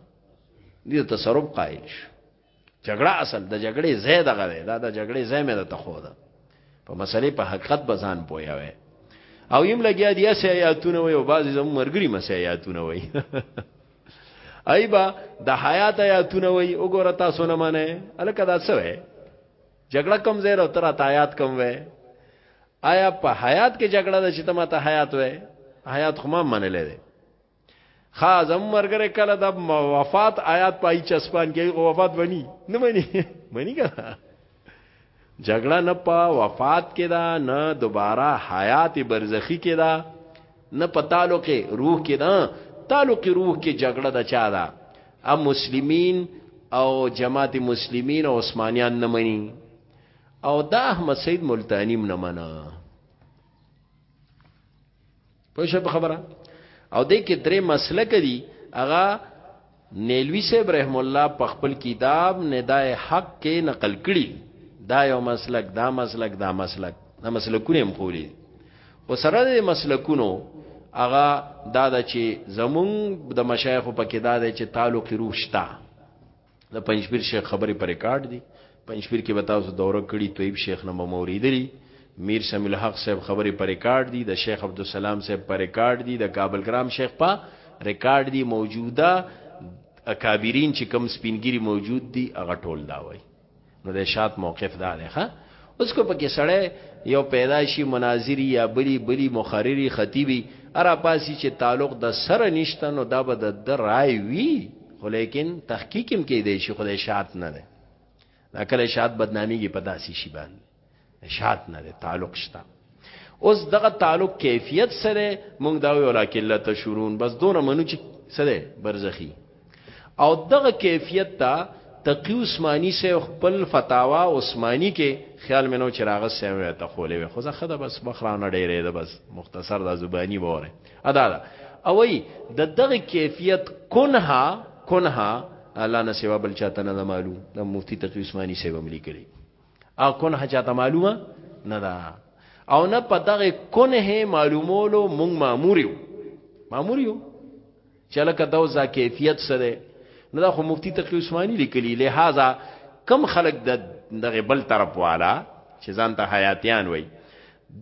دي تصرف قائل شو جګړه اصل د جګړې زید غوې دا د جګړې زې مې د تخو ده په مسلې په حقیقت بزان پویا وې او یم لګیا دي اسه آیاتونه وي او بعضی زمو مرګري مسه آیاتونه وي ایبا د حیات آیاتونه وای وګوره تاسو نه مانه الکه دا څه وای جګړه کم زیر او تر آیات کم وای آیا په حیات کې جګړه ده چې ته ماته حیات وای حیات خو ما منلې ده خازم مرګره کله د وفات آیات پای چسپان کې غو وفات ونی نه منی منی کنه جګړه نه په وفات کې ده نه دوباره حیات برزخی کې ده نه په تعلق روح کې ده تعلق روح کې جګړه ده چا ده ا مسلمین او جماعت مسلمین او عثمانیان نه مني او دا احمد سید ملتانی نه منه په شپ خبره او دې کې درې مسلک دي اغا نیلوی صاحب رحم الله په خپل کتاب ندای حق کې نقل کړي دا یو مسلک دا مسلک دا مسلک دا مسلکونه هم خولي او سره د مسلکونو اغا دا د چې زمون د مشایخو په کې دا د چې تعلق روشتا د پنځپیر شیخ خبرې پر ریکارډ دي پنځپیر کې به تاسو دوره کړي طیب شیخ نه به موریدلی میر سمیع الحق صاحب خبرې پر ریکارډ دي د شیخ عبدالسلام صاحب پر ریکارډ دي د کابل ګرام شیخ په ریکارډ دي موجوده اکابرین چې کم سپینګری موجود دي هغه ټول دا وایي نو د شات موقف دا دی ښه اوس کو پکې سړی یو پیدایشي مناظری یا بلی بلی مخرری خطیبی ارا پاسی چې تعلق د سره نشته نو دا به د رای وی خو لیکن تحقیقم کې دی شي خدای شات نه ده دا کله شات بدنامیږي په داسې شی باندې نشاد نه ده تعلق شته اوس دغه تعلق کیفیت سره مونږ دا ویو لکه الله تشورون بس دونه منو چې سره برزخی او دغه کیفیت ته تقی عثماني سه خپل فتاوا عثماني کې خیال منو چې راغ سه وي ته خولې وي خو زه خده بس مخرانه ډېرې ده بس مختصر دا زبانی بوره ادا دا او وی د دغه کیفیت کنها کنها الله نه سیوا بل چاته نه معلوم د مفتی تقی عثماني سه عملی کړی او کنه چاته معلومه نه ده او نه په دغه کنه معلومولو مونږ مامور یو مامور یو چې لکه دا ځا کیفیت سره نو دا خو مفتی تقی عثماني لیکلی لہذا کم خلق د دغه بل طرف والا چې ځان ته حیاتیان وای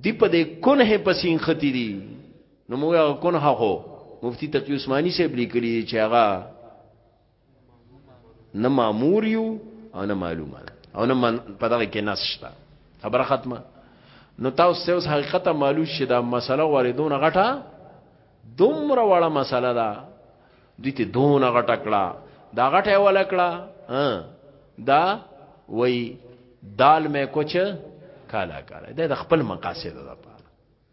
دی په دې کنه پسین ختی دی نو موږ کنه خو مفتی تقی عثماني صاحب لیکلی چې هغه نه مامور یو او نه معلومه او نه من په دغه کې نشتا خبره ختمه نو تاسو اوس حقیقت معلوم شي دا مسله واردونه غټه دومره وړه مسله ده دوی ته دون غټه کړه دا غټه ولا کړه دا وای دال مې کوچ کالا کالا دا د خپل مقاصد ده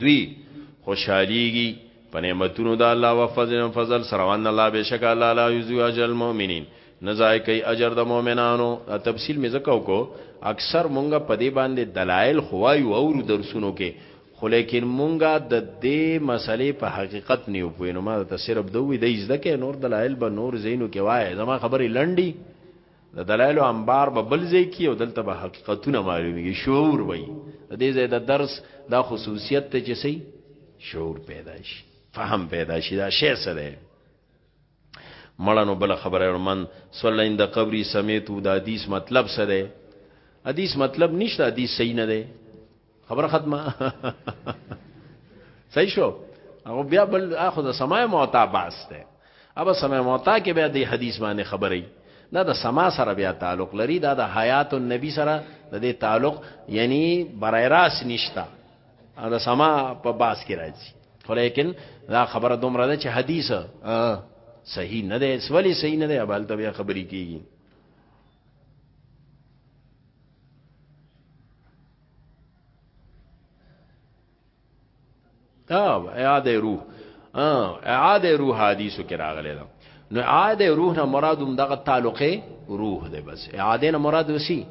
دوی خوشحالیږي په نعمتونو د الله او فضل او فضل سره وان الله بشک الله لا یذو اجر المؤمنین نزای کوي اجر د مؤمنانو دا تفصیل مې زکاو کو اکثر مونږه په دې باندې دلایل خوایو او درسونو کې خو لیکن مونږه د دې مسلې په حقیقت نیو پوینو ما ته صرف دوی د ایزده کې نور دلایل به نور زینو کې وای زما خبرې لنډي د دلایل انبار به بل ځای کې او دلته به حقیقتونه معلومیږي شعور وي د دې ځای د درس دا خصوصیت ته چې سي شعور پیدا شي فهم پیدا شي دا شی څه دی مړنو بل خبره ورمن صلی عند قبري سمیت د حدیث مطلب څه دی حدیث مطلب نشته حدیث صحیح نه دی خبر ختمه صحیح شو هغه بیا بل اخو د سماع موتا باس ده ابا سماع موتا کې بیا د حدیث باندې خبرې دا د سما سره بیا تعلق لري دا د حیات النبی سره د دې تعلق یعنی برای راس نشتا دا سما په باس کې راځي خو لیکن دا خبره دومره ده چې حدیث صحیح نه ده سولی صحیح نه ده ابل ته بیا خبرې کیږي او اعاده روح اعاده روح حدیثو کې راغلی دا نو اعاده روح نه مراد هم دغه تعلقه روح ده بس اعاده نه مراد وسی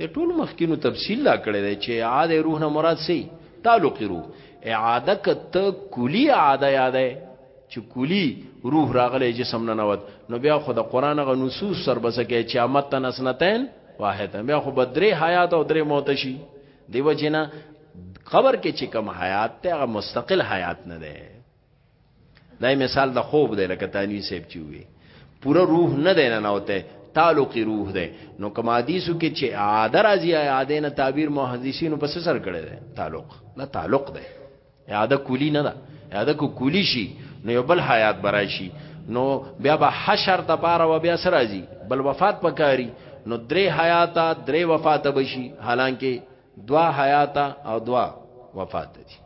د ټول مخکینو تفصیل لا کړی دی چې اعاده روح نه مراد سی تعلق روح اعاده کته کلی اعاده یاده چې کلی روح راغلی جسم نه نوت نو بیا خو د قران غ نصوص سر بس کې چې امت تنسنتین واحد بیا خو بدرې حیات او درې موت شي دیو جنا قبر کې چې کم حیات ته هغه مستقل حیات نه ده دا مثال د خوب دی لکه تانوی صاحب چې وي پورا روح نه دی نه نوته تعلق روح دی نو کوم حدیثو کې چې عاده راځي عاده نه تعبیر محدثینو پس سر کړي دی تعلق نه تعلق دی اعاده کلی نه ده اعاده کو کلی شي نو یو بل حیات براشي نو بیا به حشر د پاره و بیا سره راځي بل وفات پکاري نو درې حیات درې وفات بشي حالانکه دوا حیات او دوا وفات دي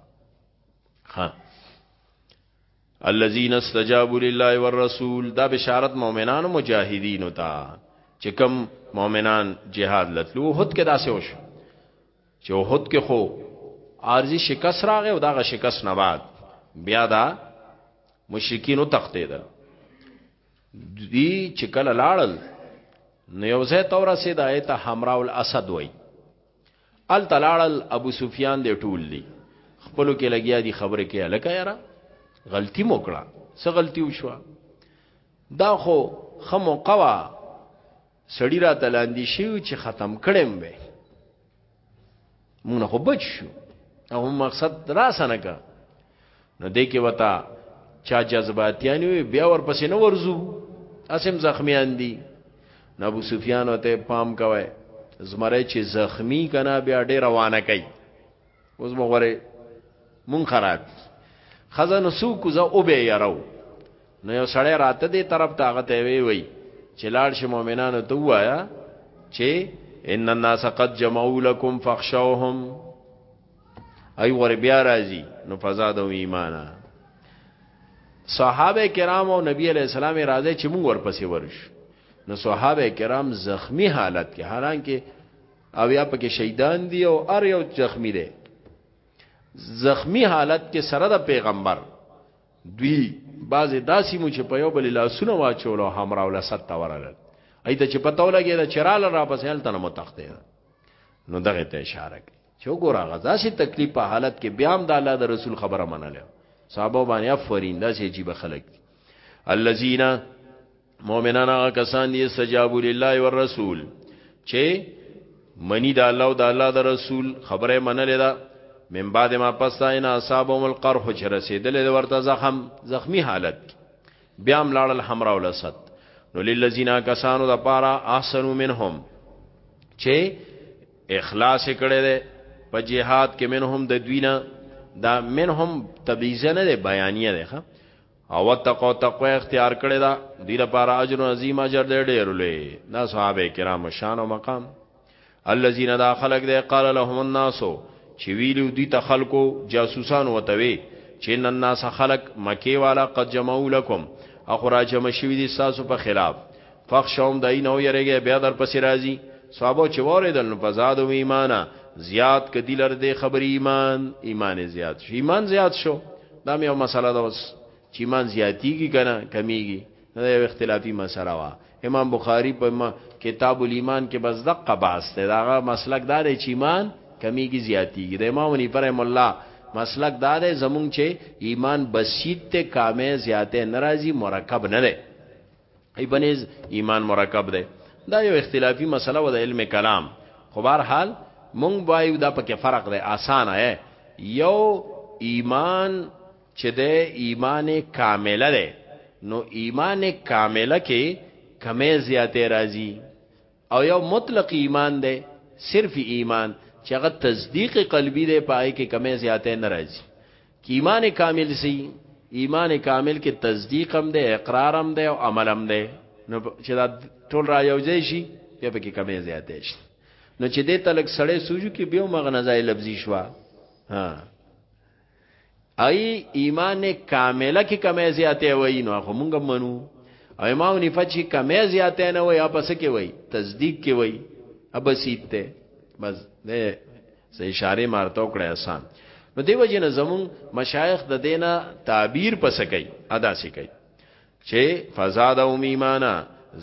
ها الذين استجابوا لله والرسول دا بشارت مؤمنانو مجاهدینو ته چې کوم مؤمنان جهاد لتلو هوت کې داسې وشو چې احد کې خو عارضی شکست راغی او دغه شکست نه بعد بیا دا مشرکین او تختیدل دی چې کله لاړل نو یو ځای تور سید آیت حمراء الاسد وای ال تلاړل ابو سفیان دی ټول دی خپلو کې لګیا دی خبره کې الکه یاره غلطی موکړه څه غلطی وشوه دا خو خمو قوا سړی را تلاندی شیو چې ختم کړم به مونږ خو بچ شو او مقصد را سنګه نو دې کې وتا چا جذباتیان وي بیا ورپسې نه ورزو اسیم زخمیان دي نو ابو سفیان ته پام کوي زمره چې زخمی کنا بیا ډېر روانه کوي اوس مغوره مون خراب خزن سو کوزه او به یراو نو یو سړی راته دی طرف ته هغه ته وی وی چې لاړ شي مؤمنانو ته وایا چې ان الناس قد جمعوا لكم فخشوهم ای ور بیا راځي نو فزادو ایمانا صحابه کرام او نبی علی السلام راځي چې موږ ورپسې ورش نو صحابه کرام زخمی حالت کې حالانکه او یا پکې شهیدان دي او ار یو زخمی دي زخمی حالت کې سره د پیغمبر دوی بعضې داسې مو چې په یو بل لاسونه واچول او همرا ولا ست ورل ایت چې پته ولګی دا چرال را پسې هلته نه متخته نو دغه ته اشاره کوي چې وګوره غزا سي تکلیف په حالت کې بیا هم د الله د رسول خبره منله صحابه باندې افرین داسې عجیب خلک الذين مؤمنان هغه کسان دي سجابو لله والرسول چې منی د الله او د الله د رسول خبره منلې ده من بعد ما پستاین اصحابهم القرح چې رسیدلې ورته زخم زخمی حالت بیا ملاړ الحمرا ولسد نو للذین کسانو د پارا احسنو منهم چې اخلاص کړي ده په جهاد کې منهم د دوینا دا منهم تبعیزه نه ده بیانیه ده او وتقو تقوا اختیار کړی دا دی لپاره اجر عظیم اجر دی ډیر لوی دا صحابه کرام شان او مقام الذين دا خلق دی قال لهم الناس چې ویلو دی ته خلکو جاسوسان وتوي چې ان الناس خلق مکی والا قد جمعوا لكم اخرا جمع شوی دي ساسو په خلاف فخشوم دای نو یریږي بیا در پسې راځي صحابه چې وره دل په زاد او ایمانه زیات کدی لر دې خبر ایمان ایمان زیات شو ایمان زیات شو دا مې یو مسله ده اوس چې ایمان زیاتیږي کنه کمیږي دا یو اختلافي مسله وا امام بخاری په ما کتاب الایمان کې بس دقه باس ته داغه مسلک دا دی چې ایمان کمیږي زیاتیږي د امام ونی پر مولا مسلک دا دی زمونږ چې ایمان بسیط ته کامه زیاته ناراضي مرکب نه دی ایبنیز ایمان مرکب دی دا یو اختلافي مسله و د علم کلام خو بهر حال مونږ وایو دا پکې فرق دی اسانه اے یو ایمان چې د ایمان کامله ده نو ایمان کامله کې کمې زیاتې راځي او یو مطلق ایمان دی صرف ایمان چې هغه تصدیق قلبی دی پای کې کمې زیاتې ناراضي کې ایمان کامل سي ایمان کامل کې تصدیق هم دی اقرار هم دی او عمل هم دی نو چې دا ټول را یو ځای شي بیا پکې کمې زیاتې شي نو چې دې تلک سړې سوجو کې به مغنځای لفظي شوا ها ای ایمان کامله کې کمې زیاتې وای نو خو مونږ منو او امام نفا چې کمې زیاتې نه وای اپس کې وای تصدیق کې وای ابسیت ته بس نه سه اشاره مارته کړه آسان نو دیو جن زمون مشایخ د دینا تعبیر پس کوي ادا سي کوي چې فزاد او ایمانا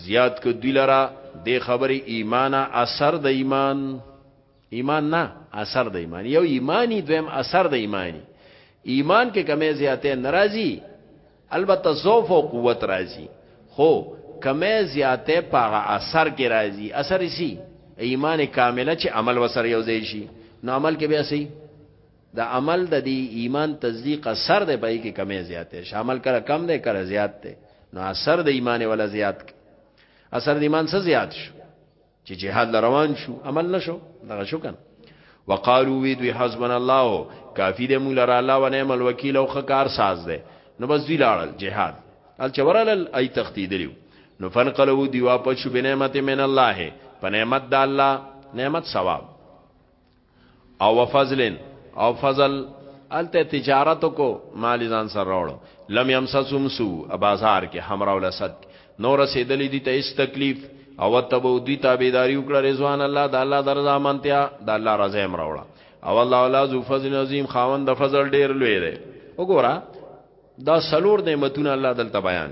زیات کو دلرا د خبرې ایمانا اثر د ایمان ایمان نه اثر د ایمان یو ایمانی دویم اثر د ایمانی ایمان کې کمې زیاتې ناراضي البته ضعف او قوت راځي خو کمې زیاتې په اثر کې راځي اثر سي ایمان کامله چې عمل وسره یو ځای شي نو عمل کې بیا سي د عمل د دې ایمان تصدیق اثر دی پای کې کمې زیاتې شي عمل کړه کم دی کړه زیات دی نو اثر د ایمان ولا زیات اثر د ایمان څه زیات شو چې جهاد لروان شو عمل نشو دغه شو کنه وقالو وی دوی حسبنا الله کافی دې موږ لره الله و نعم الوکیل او خکار ساز ده نو بس دوی لاړل جهاد ال چورل ای تختی دریو نو فنقلو دی واپس شو بنعمت من الله په نعمت د الله نعمت ثواب او وفضلن او فضل الته تجارت کو مال ځان سره راوړو لم يمسسم سو بازار کې حمرا ولسد نو رسیدلې دي ته اس تکلیف او تبو دي تابعداري وکړه رضوان الله د الله درځه منتیا د الله رضا امر وړه او الله ولا ذو فضل عظیم خاوند د فضل ډیر لوی دی وګوره دا سلور نعمتونه الله دلته بیان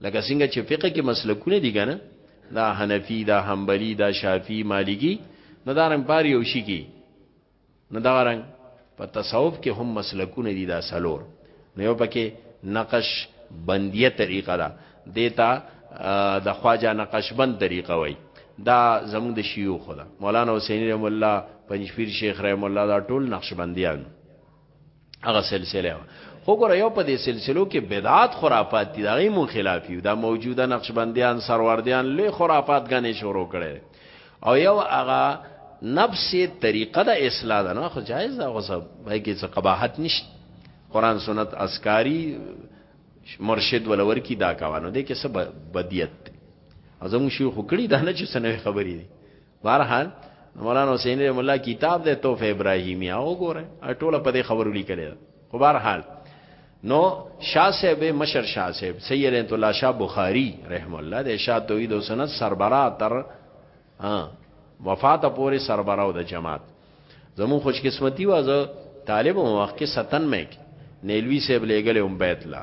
لکه څنګه چې فقه کې مسلکونه دي کنه دا حنفي دا حنبلي دا شافعي مالکي نو دا رنګ پار یو شي کې نو دا رنګ په تصوف کې هم مسلکونه دي دا سلور نو یو پکې نقش بندیه طریقه ده دیتا د خواجه نقش بند طریقه وای دا زموږ د شیوخ ده مولانا حسین رحم الله پنځپیر شیخ رحم الله دا ټول نقش بندیان هغه سلسله خو ګره یو په دې سلسلو کې بدعات خرافات دي دغه مون خلاف یو دا موجوده نقشبندیان سروردیان لوی خرافات غنې شروع کړي او یو هغه نفس طریقه د اصلاح ده نه خو جایز ده خو سب بای کې څه قباحت نشته قران سنت اسکاری مرشد ولور کی دا کاوانو دې کې سب بدیت ازم شیخ کړي دا نه چې سنوي خبرې دي بهرحال مولانا حسین رحم الله کتاب د توفه ابراهیمی او ګوره ټوله په دې خبرو لیکل دي خو بهرحال نو شاه صاحب مشر شاه صاحب سید رحمت الله شاه بخاری رحم الله د شاه توحید او سنت سربرا تر وفات پورې سربرا او د جماعت زمون خوش قسمتی وازه طالب مو وخت کې 97 کې نیلوی صاحب لګل هم بیت لا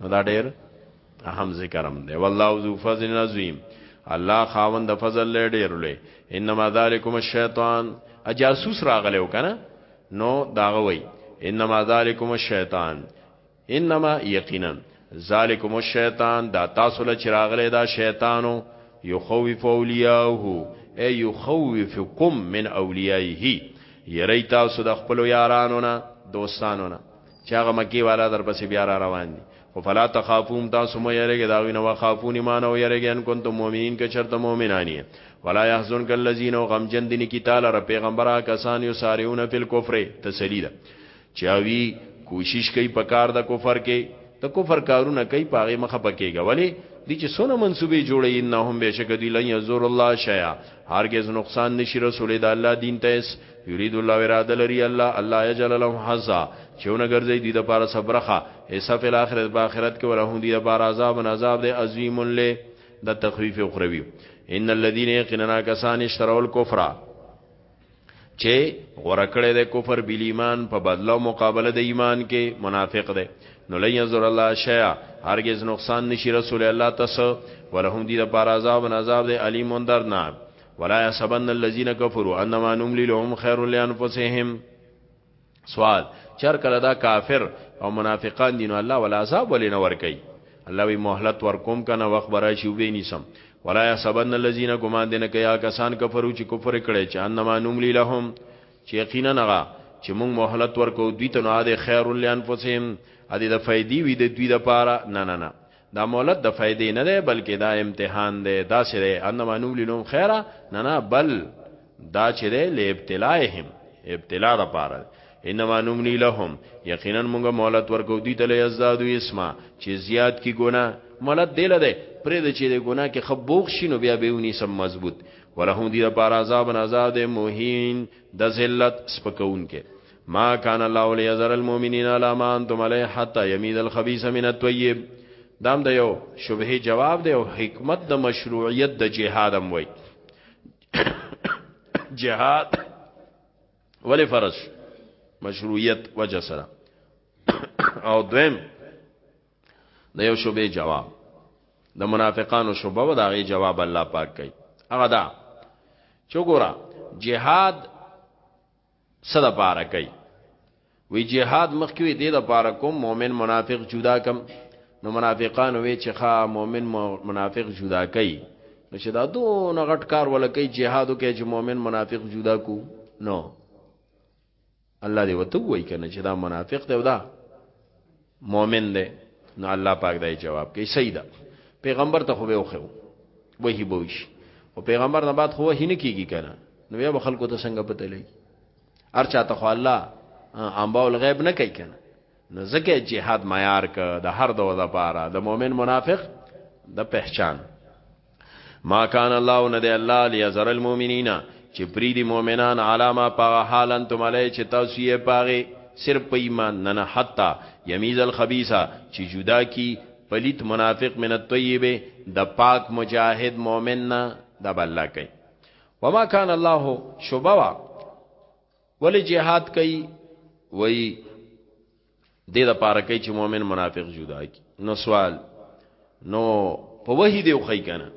نو دا ډېر اهم ذکرم دی والله ذو فضل عظیم الله خاوند د فضل له ډېر لوی انما ذالکم الشیطان اجاسوس راغلی وکنه نو داغه وای انما ذالکم الشیطان انما یقینا ذالکم الشیطان دا تاسو له چراغله دا شیطانو یخوف اولیاءه ای یخوفکم من اولیائه یری تاسو د خپل یارانو نه دوستانو نه چې هغه مکی والا در پسې بیا را روان دي او فلا تخافون تاسو مو یریږي دا وینه وخافون ایمان او یریږي ان کنتم مؤمنین که چرته مؤمنانی ولا يحزنك الذين غم جن دین کی تعالی را پیغمبره کسان یو ساریون فل کفر تسلی ده چاوی کوشش کوي په کار د کفر کې د کفر کارونه کوي پاغه مخه پکېږي ولی دي چې سونه منسوبې جوړې انهم بشک دی لن یزور الله شیا هرگز نقصان نشي رسول د الله دین ته یرید الله اراده لري الله الله یجل لهم حظا چېونه ګرځي دي د پاره صبرخه ایسا فی الاخرت په اخرت کې ولا هم دي د پاره عذاب عذاب دی عظیم له د تخفیف اخروی ان الذين يقيننا كسان اشتروا الكفر چې غره کړی د کفر بل ایمان په بدله او مقابله د ایمان کې منافق دی نو لن ينظر الله شيئا هرگز نقصان نشي رسول الله تاسو ولهم دي د پار عذاب عذاب دی علیم درناک ولا يحسبن الذين كفروا انما نملي لهم خير لانفسهم سوال چر کله دا کافر او منافقان دین الله ولا عذاب ولې نه ور کوي الله وی مهلت ور کوم کنه وخت برا شي وبې نیسم ولا يحسبن الذين ګمان دین کیا کسان کفرو چې کفر کړي چې انما نملي لهم چې یقینا نه چې موږ مهلت ورکو دوی ته نه ده خیر لانفسهم ا دې د فائدې وي د دوی لپاره نه نه نه دا مولد د فائدې نه دی بلکې دا امتحان دی دا سره انما نملی لهم خیره نه نه بل دا چې دی لابتلائهم ابتلا د پاره انما نملی لهم یقینا موږ مولد ورکو دي ته یزدادو اسما چې زیات کی ګنا مولد دی لده پرې د چې د ګنا کې خبوغ شینو بیا به ونی سم مضبوط ولهم دي د پاره عذاب عذاب مهین د ذلت سپکون کې ما کان الله ليذر المؤمنين على ما انتم عليه حتى يميز الخبيث من الطيب دام د یو شبهه جواب دی او حکمت د مشروعیت د جهاد هم وای جهاد ولی فرض مشروعیت وجه سره او دویم د یو شبهه جواب د منافقانو شبهه و دغه جواب الله پاک کوي هغه دا چوغورا جهاد څه د پاره کوي وی جهاد مخکې وی د لپاره کوم مؤمن منافق جدا کم نو منافقان وی چې ښا مؤمن منافق جدا کوي نو چې دا دون غټ کار ولکې جهادو کې چې مؤمن منافق جدا کو نو الله دې وته وای کنه چې دا منافق دی ودا مؤمن دی نو الله پاک دای جواب کوي صحیح ده پیغمبر ته خو به وخو وਹੀ بوش او پیغمبر نه بعد خو وਹੀ نه کیږي کنه نو بیا خلکو ته څنګه پته لګي هر چاته خو الله انباء الغیب نه کوي کنه نو ځکه جهاد معیار ک د هر دوه لپاره د مؤمن منافق د پہچان ما کان الله نه دی الله لیزر المؤمنین چې پری دی مؤمنان علامه پاغه حال انتم علی چې تاسو یې پاغه صرف په ایمان نه نه حتا یمیز الخبیثه چې جدا کی پلیت منافق من الطیبه د پاک مجاهد مؤمن نه د الله کوي وما کان الله شبوا ولی جهاد کوي وی دې د پاره کوي چې مؤمن منافق جدا کی نو سوال نو په وحی دی خو کنه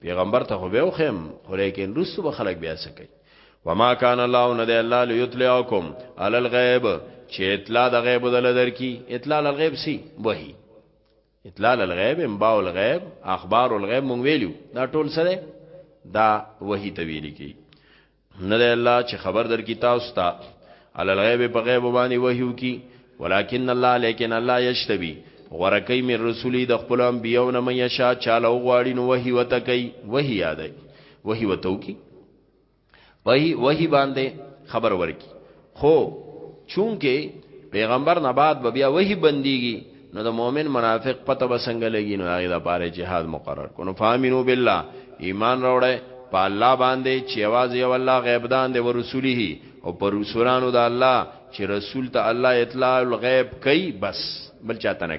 پیغمبر ته خو به وخم خو لیکن رسو به خلک بیا سکی وما کان الله ان دی الله لیطلعکم علی الغیب چې اطلاع د غیب دل درکی اطلاع الغیب سی وحی اطلاع الغیب انباء الغیب اخبار الغیب مونږ ویلو دا ټول سره دا وحی ته ویل کی نه دی الله چې خبر در کی تاسو ته عل الغیب په غیب باندې وحیو کی ولکن الله لیکن الله یشتبی غورکی من رسولی د خپل انبیو نه مې شا چاله غواړي نو وحی وته کوي وحی یادای وحی وته کی وحی وحی باندې خبر ورکی خو چونکه پیغمبر نه بعد به بیا وحی بنديږي نو د مؤمن منافق پته بسنګ لګي نو هغه د پاره جهاد مقرر کونو فامینو بالله ایمان راوړی په الله باندې چې आवाज یو الله غیب دان دی ورسوله او پر رسولانو د الله چې رسول ته الله اطلاع الغیب کوي بس بل چاته نه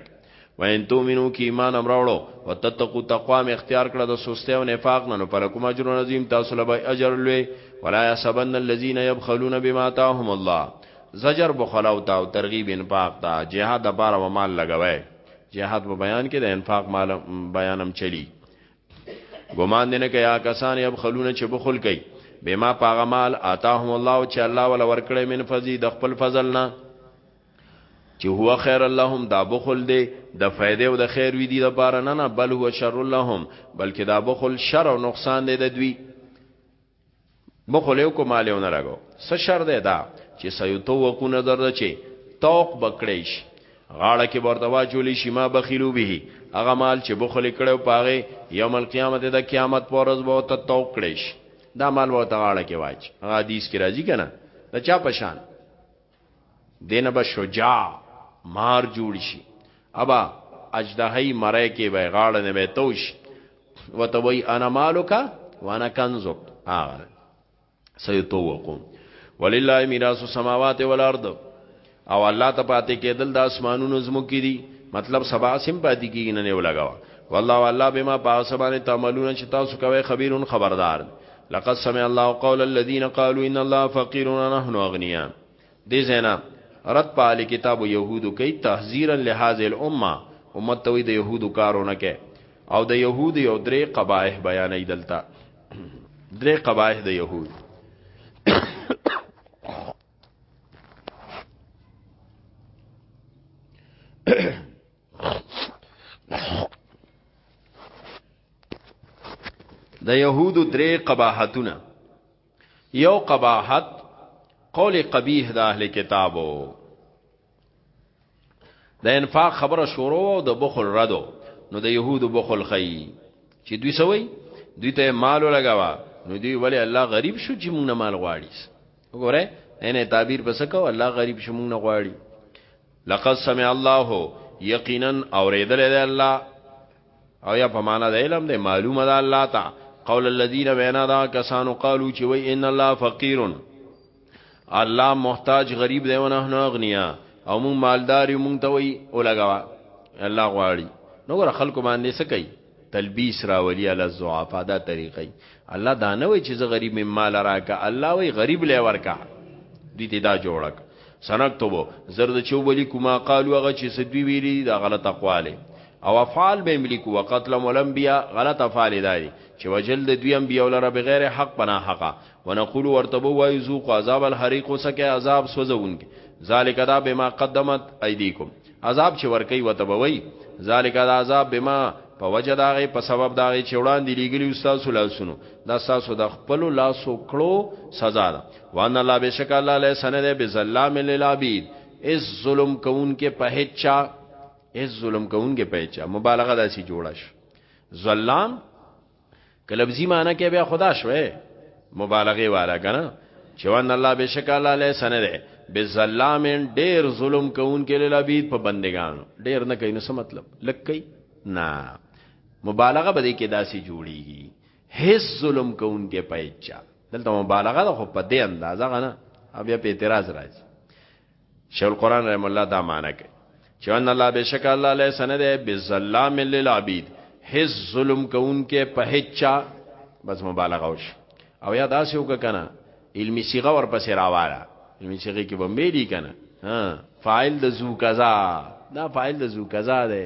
وین تو منو کی ایمان امراوړو وتتقو تقوا می اختیار کړه د سسته او نفاق نه نو پر کوم اجر عظیم تاسو لبا اجر لوی ولا یحسبن الذين يبخلون بما آتاهم الله زجر بخلاو تا او ترغیب انفاق تا جهاد د بار و مال لګوي جهاد په بیان کې د انفاق مال بیانم چلی ګمان دینه کیا کسان یبخلون چې بخل کوي بما پاغه مال آتاهم الله چې الله ولا ورکړي من فضل د خپل فضل نه چې هو خیر اللهم دا بخل دی د فائدې او د خیر وی دی د بار نه نه بل هو شر اللهم بلکې دا بخل شر او نقصان دی د دوی بخل یو کومه له نه راغو څه شر دی دا چې سيوتو وکو نظر ده چې توق بکړې شي غاړه کې ورته واچولې شي ما بخیلو به هغه مال چې بخل کړو پاغه یوم القیامت د قیامت پر ورځ به ته توق کړې شي دا مال ورته غاړه کې واچ حدیث کې راځي کنه د چا پشان دینه به شجاع مار جوړ شي ابا اجدهی مړی کې به غاړه نه به توش وته وی انا مالک وانا کنزک هغه سيتو وقوم ولله میراث السماوات والارض او الله ته پاتې کېدل د اسمانونو زمو کې دي مطلب سبا سم پاتې کېږي نه ولګاوه والله والله بما پاسبانه تعملون چې تاسو کوي خبيرون خبردار لقد سمع الله قول الذين قالوا ان الله فقير ونحن اغنياء دې زینا رد په علی کتاب يهودو کوي تحذيرا لهذه الامه امت توي د يهودو کارونه کوي او د يهود یو درې قبایح بیانې دلته درې قبایح د يهود د يهودو درې قباحتونه یو قباحت قول قبیح د اهل کتابو د انفاق خبره شروع او د بخل ردو نو د يهودو بخل خي چې دوی سوي دوی ته مال لګاوا نو دوی ولی الله غریب شو چې موږ نه مال غواړي وګوره نه تعبیر بس کو الله غریب شو موږ نه غواړي لقد سمع الله یقینا اوریدل دی الله او یا په معنا د علم دی معلومه ده الله تا قول الذين وینا دا کسانو قالو چې وای ان الله فقیر الله محتاج غریب دی ونه نه اغنیا او مون مالدار مون ته وای اولګوا الله غواړي نو ور خلکو باندې سکی تلبیس راولی علی الضعفاء دا طریقې الله دا نه وای چې زه غریب مې مال راکا الله وای غریب لې ورکا دوی ته دا جوړک سنکتبو زرد چې وبلی کوما قالو هغه چې سدوی ویلی دا غلط اقواله او افعال به ملکو وقتل مولم بیا غلط افعال دای چې وجل د دوی انبیا ولر بغیر حق پنا حقا ونقول ورتبو وای ذوق عذاب الحریق وسکه عذاب سوزون کی ذالک دا بما قدمت ایدیکم عذاب چې ورکی وتبوی ذالک دا عذاب بما په وجه داغه په سبب داغه چوڑان دی لګلی استاد سلا سنو دا ساسو د خپل لاسو کړو سزا ده وان الله بشک الله له سند به ظلام للعبید اس ظلم کون کې په هچا اس ظلم کون کې په هچا مبالغه داسي جوړش ظلام کلبزی معنی کې بیا خدا شوه مبالغه والا کنه چې وان الله بشک الله له سن ده بظلامن ډیر ظلم کوونکې له عبید په بندگانو ډیر نه کوي نو څه مطلب لکې نه مبالغه به دې کې داسې جوړیږي هیڅ ظلم کوونکې پېچا دلته مبالغه ده خو په دې اندازه غنه بیا په اعتراض راځي شیخ القران رحم الله دا معنی کوي چې ان الله بشک الله له سند بظلام للعبید هیڅ ظلم کوونکې په هچا بس مبالغه وش او یا داسې وک کنه علمی صيغه ور پسې راواله علمی صيغه کې بمبې دي کنه ها فاعل د زو قضا دا فاعل د زو قضا دی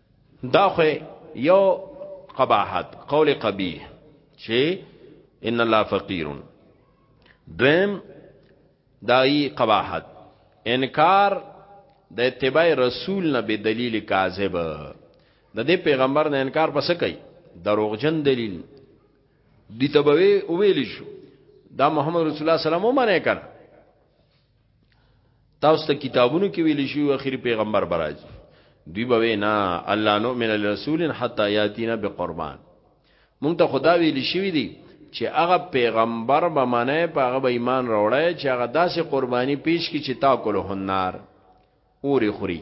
دا خو یو قباحت قول قبیح چې ان الله فقیر دویم دای قباحت انکار د اتباع رسول نه به دلیل کاذب د دې پیغمبر نه انکار پس کوي دروغجن دلیل دي تبوي ویل شو دا محمد رسول الله سلام ومنه کړ تاسو ته کتابونو کې ویل شي اخیری پیغمبر براځي دوی به وینا الله نؤمن لرسول حتا یاتینا بقربان مونږ ته خدا ویل شي دي چې هغه پیغمبر به منه په هغه به ایمان راوړی چې هغه داسې قرباني پیش کی چې تا کول هنار اوري خوري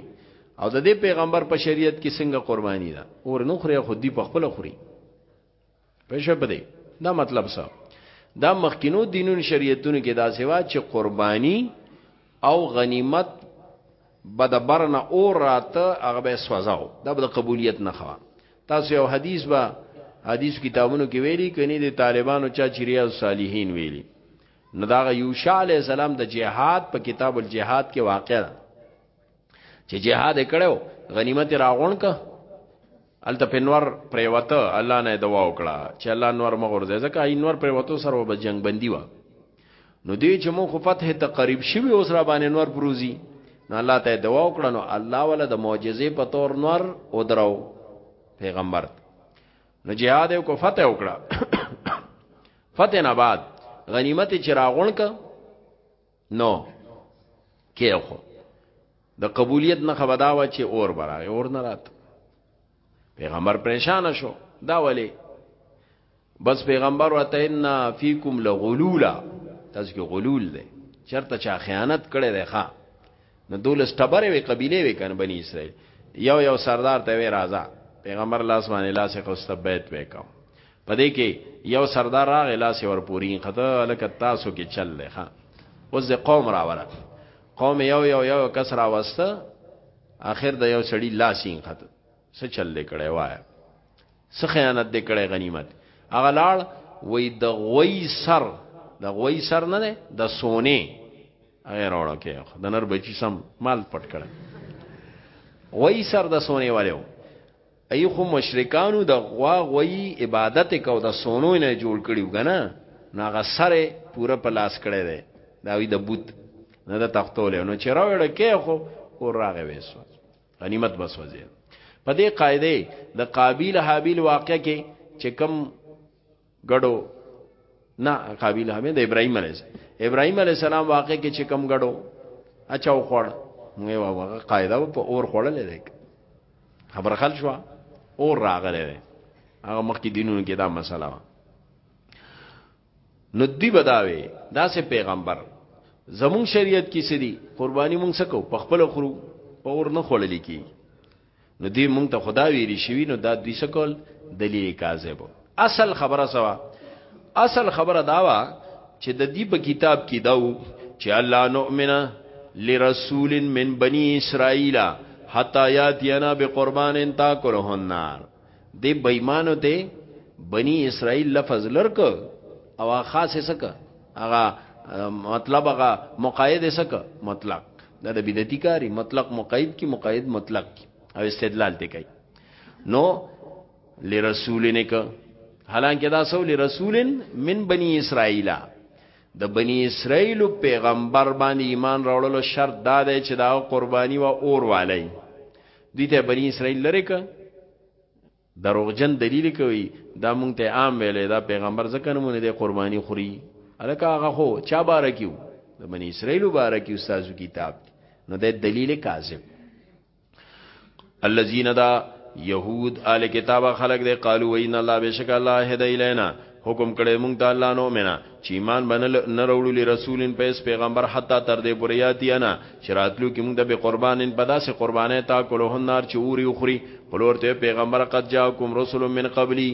او د دې پیغمبر په شریعت کې څنګه قرباني ده اور نو خوري خو دی په خپل خوري پښه بده دا مطلب څه دا مخکینو دینونو شریعتونو کې دا سوا چې قربانی او غنیمت بدبرنه اور راته هغه به سوزاو دا به قبولیت نه خوا تاسو یو حدیث با حدیث کتابونو کې ویلي کني د طالبانو چا چریا صالحین ویلي نو دا یوشع علی السلام د جهاد په کتاب الجهاد کې واقع ده چې جهاد کړو غنیمت راغون ک الته په نور پریوته الله نه دوا وکړه چې الله نور مغور زې ځکه ای نور پریوته سره وب جنگ بندي و نو دې چې مو خو فتح ته قریب شوی اوس را باندې نور پروزی نو الله ته دوا وکړه نو الله ولا د معجزې په تور نور او درو پیغمبر نو جهاد کو فتح وکړه فتح نه بعد غنیمت چې راغون ک نو کې خو د قبولیت نه خبرداوه چې اور براغه اور نه رات پیغمبر پریشان شو دا ولی بس پیغمبر وته ان فیکم لغلولا تاسو کې غلول دی چرته چا خیانت کړي دی ښا نو دول استبره وی قبیله وی کنه بنی اسرائیل یو یو سردار ته وی راځه پیغمبر لاس باندې لاس خو استبیت وکاو په دې کې یو سردار راغی لاس یې ورپوري نښته، هلکه تاسو کې چل دی ښه، اوس دې قوم راوله. قوم یو یو یو کس راوسته، اخر د یو سړي لاس یې نښته، څه چل دې کړی وایه، څه خیانت دې کړی غنیمت؟ هغه لاړ وایي د غوی سر، د غوی سر نه دی، د سونې هغه راوړه کې د نر بچي سم مال پټ کړی. غوی سر د سونې والو ای خو مشرکانو د غوا غوي عبادت کو د سونو نه جوړ کړیو غنا ناغه سره پوره پلاس کړی دی دا وی د بوت نه د تختول نو چې راوړ کې خو او راغه وېسو غنیمت بس وځي په دې قاعده د قابیل حابیل واقع کې چې کم ګډو نه قابیل همې د ابراهیم علیه السلام ابراهیم علیه السلام واقع کې چې کم ګډو اچاو خوړ موږ واغه قاعده په اور خوړل دی خبر خل شو اور راغله دی هغه مخکې دینونو کې دا مسله و نو دی بداوي دا سه پیغمبر زمون شریعت کې سړي قرباني مونږ سکو په خپل خرو په اور نه خوړل کی نو دی مونږ ته خدا ویلی شوی نو دا دوی سکول دلیل کاذب اصل خبره سوا اصل خبره داوا چې د دې په کتاب کې داو چې الله نؤمنه لرسول من بني اسرائيل حتا ياتينا بقربان تاكله النار دی بېمانو ته بنی اسرائیل لفظ لرک او خاصه سکه هغه مطلب هغه مقید سکه مطلق دا د بدعتي کاری مطلق مقید کی مقید مطلق کی او استدلال دی کوي نو لرسولنک حالانکه دا سو لرسولن من بنی اسرائیل د بنی اسرائیل پیغمبر باندې ایمان راوړلو شرط دا دی چې دا قربانی و اور والی دوی ته بنی اسرائیل لره ک دروغجن دلیل کوي دا مونږ ته عام ویلې دا پیغمبر ځکه نمونه دی قرباني خوري الکه هغه خو چا بارکیو د بنی اسرائیل بارکیو استادو کتاب نو د دلیل کاذب الذين دا يهود آل کتاب خلق دې قالو وین الله بشک الله هدی لینا حکم کړی مونږ ته الله نو منا چې ایمان باندې نه وروړي رسولین په اس پیغمبر حتا تر دې پورې یاتی انا چې راتلو کې مونږ د به قربانین په داسې قربانې تا کولو هنار چې اوري خوري خلور ته پیغمبر قد جاءکم رسول من قبلی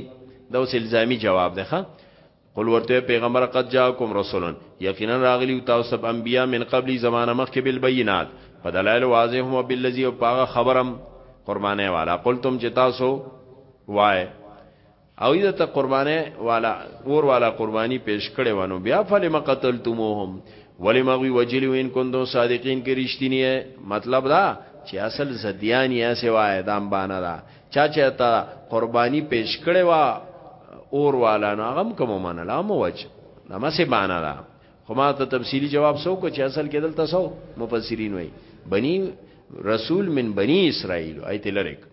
دا اوس الزامي جواب ده ښا قل ورته پیغمبر قد جاءکم رسول یقینا راغلی تاسو په انبیا من قبلی زمانه مخکې بل بینات په دلایل واضح هم بالذی او پاغه خبرم قربانې والا قلتم چې تاسو وای او ایده ته قربانه والا اور والا قربانی پیش کړي ونه بیا فلم قتلتموهم ولما وی وجلو ان کوندو صادقین کې رښتینی مطلب دا چې اصل زدیان یا سوای دام باندې دا چا چې تا قربانی پیش کړي وا اور والا نو غم کوم من لا مو وج نمسه باندې دا خو ما ته تفصیلی جواب سو کو چې اصل کې دلته سو مفسرین وای بنی رسول من بنی اسرائیل ایت لریک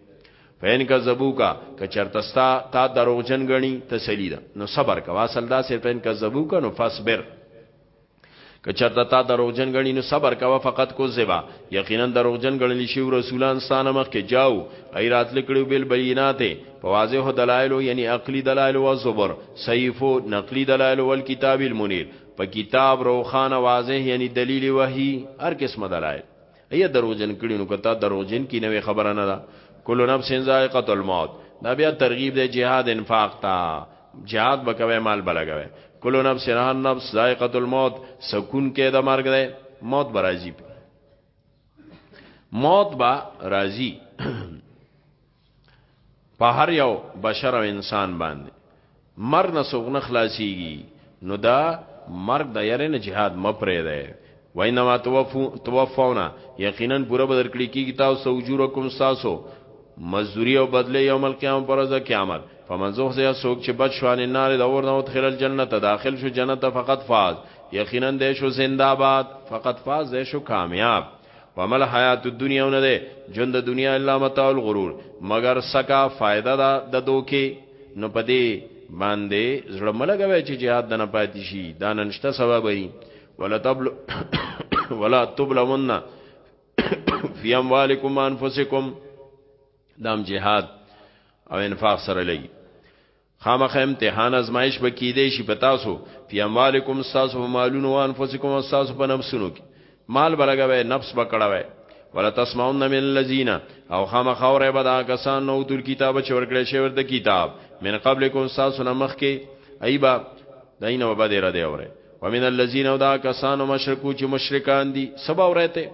فین کا زبوکا که چرتستا تا دروغجن غنی تسلی ده نو صبر کا واصل دا سر فین کا زبوکا نو فصبر که چرته تا دروغجن غنی نو صبر کا فقط کو زبا یقینا دروغجن غنلی شی رسولان ستانه مخ کې جاو ایرات لکړو بل بینات په واضح دلایل یعنی عقلی دلایل او زبر سیفو نقلی دلایل او کتاب المنیر په کتاب روخانه واضح یعنی دلیل وحی هر قسم دلایل ایا دروژن کړي نو کته دروژن کی نوې خبره نه ده کل نفس ذائقه الموت دا بیا ترغیب دی جهاد انفاق تا جهاد بکوي مال بلګوي کل نفس رهن نفس ذائقه الموت سکون کې د مرګ دی موت برازي موت با راضی په هر یو بشر او انسان باندې مر نه سوغنه خلاصيږي نو دا مرګ د یاره نه جهاد مپرې ده وینما توفو توفونا یقینا پورا بدر کړی کیږي تاسو اجورکم تاسو مزدوری او بدله یوم القیامت پر ورځ قیامت فمن زوخزیا سوک چې بچ شوان نار د اور نه ادخل الجنه داخل شو جنت فقط فاز یقینا د شو زنده‌باد فقط فاز د شو کامیاب ومل حیات الدنیا نه ده ژوند د دنیا الا متاع الغرور مگر سکا فائدہ ده د دوکي نو پدې باندې زړه ملګوي چې jihad دنه پاتې شي دا ننشته سبب وي ولا تبل ولا تبلون فی اموالکم انفسکم دام jihad او انفاق سره لګي خامخ امتحان ازمایش به کې دی شي پتا سو فی اموالکم ساس و مالون و انفسکم ساس په نفسونو کې مال بلګوي نفس بکړوي ولا تسمعون من الذين او خامخ اوره به دا کسان نو تل کتاب چې ورکړی شوی ورته کتاب من قبلکم ساس نه مخ کې ایبا داینه وبا دی را دی اوره ومن الذين او دا کسان مشرکو چې مشرکان دي سبا ورته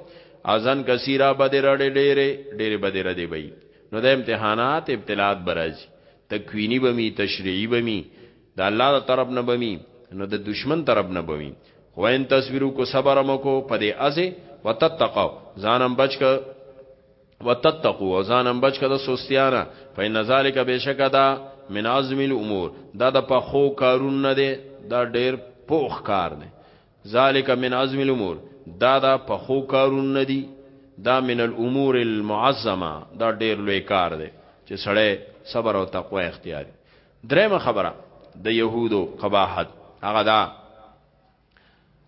اذن کثیره بدر ډېرې ډېرې بدر دی وي نو د امتحانات ابتلاات برازي تکوینی بمی تشریعی بمی د الله د طرف نه بمی نو د دشمن طرف نه بمی خو ان تصویرو کو صبر مکو پدې ازه وتتقوا ځانم بچک وتتقوا ځانم بچک د سستیانا فین ذالک بشک دا من عزم الامور دا د پخو کارون نه دی دا ډیر پوخ کار دی ذالک من عزم الامور دا دا پخو کارون ندی دا من الامور المعظمه دا ډیر لوی کار دی چې سړی صبر او تقوا اختیار درېمه خبره د يهودو قباحت هغه دا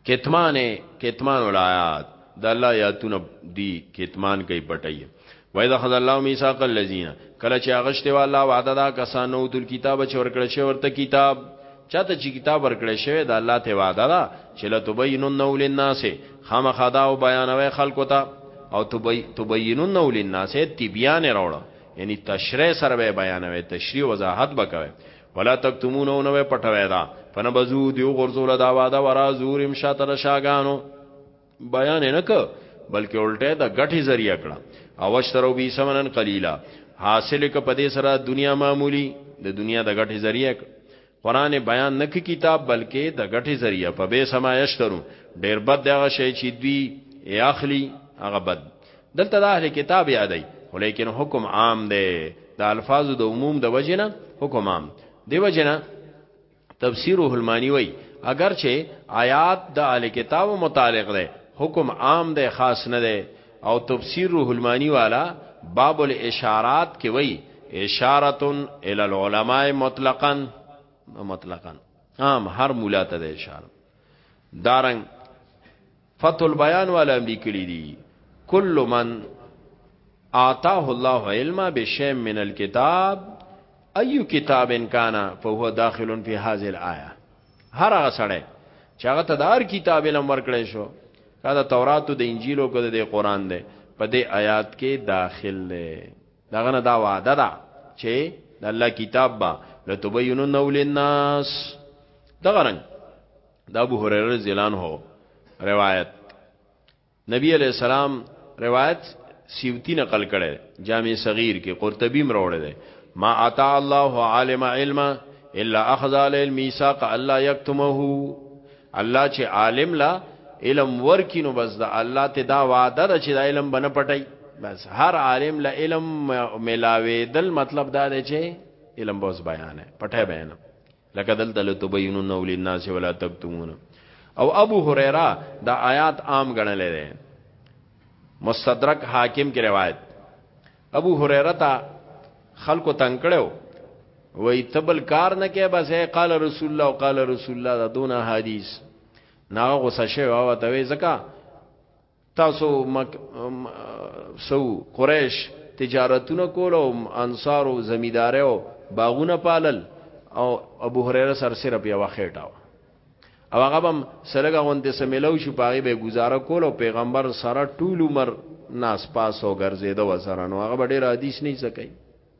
کتمان کتمان ولایات د الله یاتونه دی کتمان کوي پټي وای د خدای الله میثاق الذین کله چې اغشته و الله وعده دا کسانو تل کتاب چې ورکړ شوی ورته کتاب چاته چې کتاب ورکړ شوی دا الله ته وعده دا چې لتبینن للناس خامخا دا او بیانوي خلکو ته او تبینن للناس تبیان راوړه یعنی تشریح سره به بیانوي تشریح وضاحت وکوي ولا تکتمون او نو پټوي دا فنبذو دیو غرزول دا وعده ورا زورم شاتل شاګانو بیان نه ک بلکې الټه د غټي ذریعہ کړه او اشترو بي سمنن قليلا حاصل ک په دې سره دنیا معمولی د دنیا د غټي ذریعہ قران بیان نه ک کتاب بلکې د غټي ذریعہ په به سما اشترو ډېر بد دغه شی چې دوی یې اخلي هغه بد دلته د اهل کتاب یادای ولیکن حکم عام دی د الفاظو د عموم د وجنه حکم عام دی وجنه تفسیره المانی وی اگر چې آیات د اهل کتاب متعلق ده حکم عام ده خاص نه ده او تفسیر روح المانی والا باب الاشارات کې وی اشاره الى العلماء مطلقا مطلقا عام هر مولا ته ده اشاره دارنګ فتح البیان والا هم لیکلی دی کل من آتاه الله علم بشیء من الكتاب ایو کتاب ان کان فهو داخل فی هذه الايه هر هغه سړی چې هغه ته دار کتاب علم ورکړی شو دا د تورات او د انجیل او د قران دی په دې آیات کې داخل دی داغه نه دا وعده ده چې د الله کتاب با لتبینن للناس دغه رنګ دا ابو هريره رضی الله عنه روایت نبی علیہ السلام روایت سیوتی نقل کړي جامع صغیر کې قرطبی مروړي ده ما عطا الله عالم علم الا اخذ علی الميثاق الله یکتمه الله چې عالم لا علم ورکینو بس دا الله ته دا وعده ده چې دا علم بنه پټي بس هر عالم لا علم ملاوي دل مطلب دا دی چې علم بوس بیان ہے پټه بیان لکه دلته لتبینون او للناس ولا تکتمون او ابو هريره دا آیات عام غنل دي مستدرک حاکم کی روایت ابو هريره تا خلکو تنگ کړو وای تبل کار نه کې بس اے قال رسول الله او قال رسول الله دا دون حدیث نا غوسه شوی او ته وې زکه تاسو مک سو قریش تجارتونه کول او انصار او زمیداره او باغونه پالل او ابو هريره سر سره په واخېټا او هغه بم سلګه غونډه سملو شو پاغي به گزاره کول او پیغمبر سره ټول عمر ناس پاس او ګرځیدا وسره نو هغه ډېر حدیث نه سکی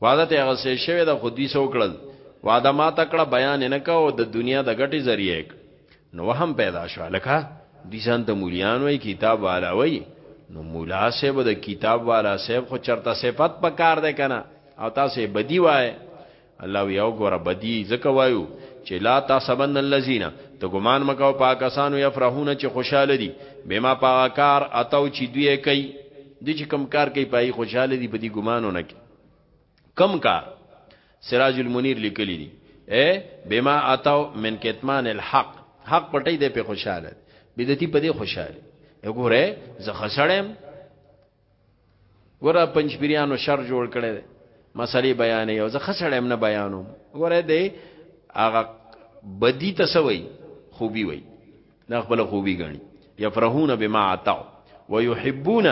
وعده ته هغه څه شوی د خودي سو کړل وعده ما تکړه بیان نه کاو د دنیا د غټي ذریعہ نو وهم پیدا شو لکه دي ځان ته مولیان وای کتاب والا وای نو مولا صاحب د کتاب والا صاحب خو چرته صفت پکار ده کنه او تاسو بدی وای الله یو ګوره بدی زکه وایو چې لا تاسبن الذین ته ګمان مکو پاکستان یفرحون چې خوشاله دي بما پاکار اتاو چې دوی کوي دی چې کم کار کوي پای خوشاله دي په دې ګمانونه کې کم کار سراج المنیر لیکلی دی اے بما اتو من کتمان الحق حق پټي دی په خوشاله بدعتي په دې خوشاله وګوره زه خسړم ګوره پنځپیرانو شر جوړ کړي مسلې بیانې او زه خسړم نه بیانوم ګوره دې هغه بدی تسوي خوبي وي دا خپل خوبي غني يفرحون بما عطاو ويحبون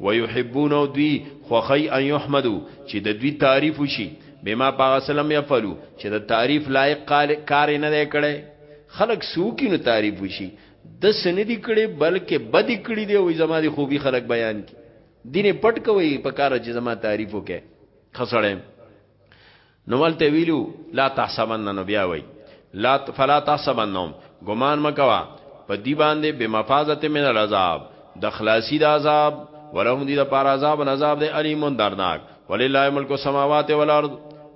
ويحبون او دوی خوخی ان يحمدو چې د دوی تعریف شي بما پاغه سلام يفعلو چې د تعریف لایق کار نه دی کړی خلق سوکی نو تعریف شي د سن دي کړي بلکې بد کړي دی وې زما دي خوبي خلق بیان کی دینه پټ کوي په کار چې زما تعریف وکړي خسړې نو ولته ویلو لا تحسبن نو بیا وای لا فلا تحسبنهم ګمان مکوا په دی باندې بمفازت من العذاب د خلاصی د عذاب ولهم دی د پار عذاب نه عذاب دی الیم درناک ولله ملک السماوات والارض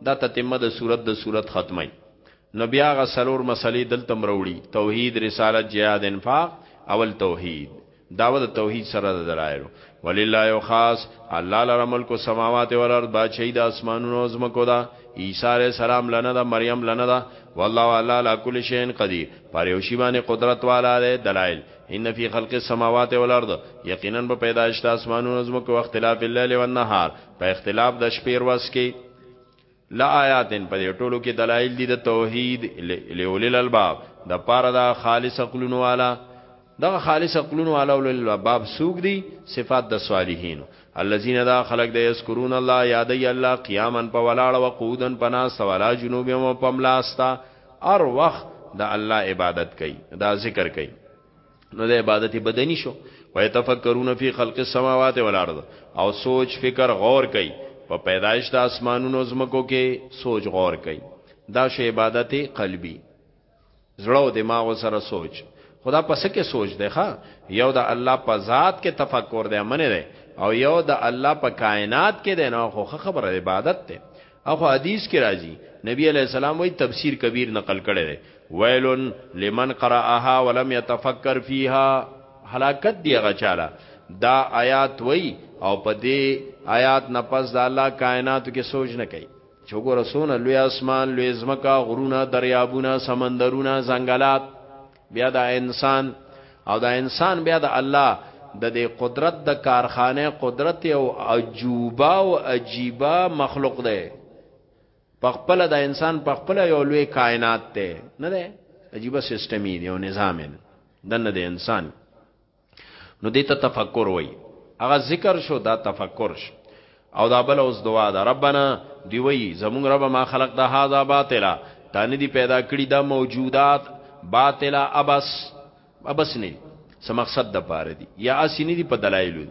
دا تتمه د صورت د صورت ختمه نو بیا غ سلور مسلې دلته مروړي توحید رسالت جهاد انفاق اول توحید دعوه د توحید سره د دلایلو ولله او خاص الله لره ملک السماوات والارض بادشاہی د اسمانونو او زمکو ده عیسی علیه السلام لنه ده مریم لنه ده والله الله علی کل شیء قدیر پر یو شی باندې قدرت والا ده دلایل ان فی خلق السماوات والارض یقینا په پیدائش د اسمانونو او زمکو اختلاف الليل والنهار په اختلاف د شپې ورځ کې لآیاتن په دې ټولو کې دلایل دي د توحید لولل الباب د پاره دا خالص عقلون والا دا خالص عقلون والا ولل الباب سوق دي صفات د صالحین الذين دا خلق د یذکرون الله یاد ی الله قیاما په ولاړ او قودن پنا سوالا جنوب او پملاستا ار وخت د الله عبادت کوي دا ذکر کوي نو د عبادت بدني شو ويتفکرون فی خلق السماوات والارض او سوچ فکر غور کوي په پیدایش د اسمانونو زمکو کې سوچ غور کوي دا شی عبادت قلبي زړه او دماغ سره سوچ خدا پس کې سوچ دی ښا یو د الله په ذات کې تفکر دی منه دی او یو د الله په کائنات کې دی نو خو خبره عبادت ته اخو حدیث کې راځي نبی علی السلام وی تفسیر کبیر نقل کړي دی ویل لمن قراها ولم يتفکر فیها هلاکت دی غچاله دا آیات وی او په دې آیات نه پس د الله کائنات کې سوچ نه کوي چوغور سونه لوی اسمان لوی زمکا غرونه دریابونه سمندرونه ځنګلات بیا دا انسان او دا انسان بیا د الله د دې قدرت د کارخانه قدرت او عجوبه او عجيبه مخلوق دی پخپل د انسان پخپل یو لوی کائنات ته نه دی عجيبه سیستم دی او نظام دی د انسان نو دې ته تفکر وای هغه ذکر شو دا تفکر شو او دا بل اوس دعا ده ربنا دی وی زمون رب ما خلق ده هاذا باطلا تا نه دی پیدا کړی دا موجودات باطلا ابس ابس نه سم مقصد د پاره دی یا اسینه دی په دلایلو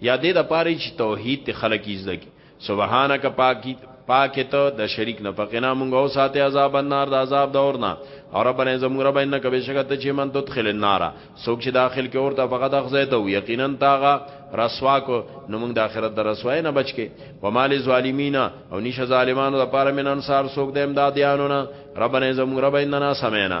یا دې د پاره چې توحید ته خلک یې زده کی سبحانك پاکی پاکه ته د شریک نه فقنا مونږ او ساته عذاب النار د عذاب د اورنا او ربنا زموږ رب انک بشکته چې من تدخل النار سوک چې داخل کې اورته فقط اخزه ته یقینا تاغه رسوا کو نو موږ د اخرت د رسوای نه بچ کې و مال ظالمین او نشه ظالمانو د پاره من انصار سوک د امدادیانو نه ربنا زموږ رب اننا سمینا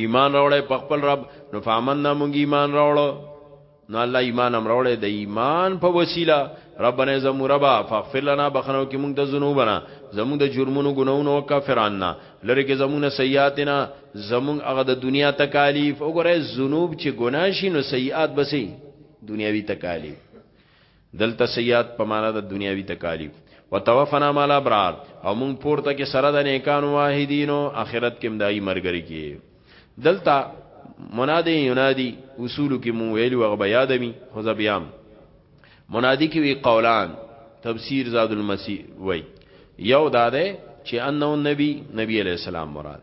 ایمان راوړې په خپل رب نو فامننا مونږ ایمان راوړو نو الله ایمان هم راوړې د ایمان په وسیله ربنا زمو ربا فاغفر لنا بخنو کې مونږ د ذنوبنا زمو د جرمونو ګناونو او کافراننا لری کې زمو نه سیئاتنا زمو هغه د دنیا تکالیف وګوره ذنوب چې ګناه شي نو سیئات بسې دنیاوی تکالیف دلته سیئات په معنا د دنیاوی تکالیف وتوفنا مال ابرار او مونږ پورته کې سره د نیکانو واحدینو اخرت کې مدای مرګري کې دلته منادی ینادی اصول کې مو ویلو هغه بیا دمی خو زبیام منادی کې وی قولان تفسیر زاد المسیح وای یو داده چې انه نبی نبی علیہ السلام مراد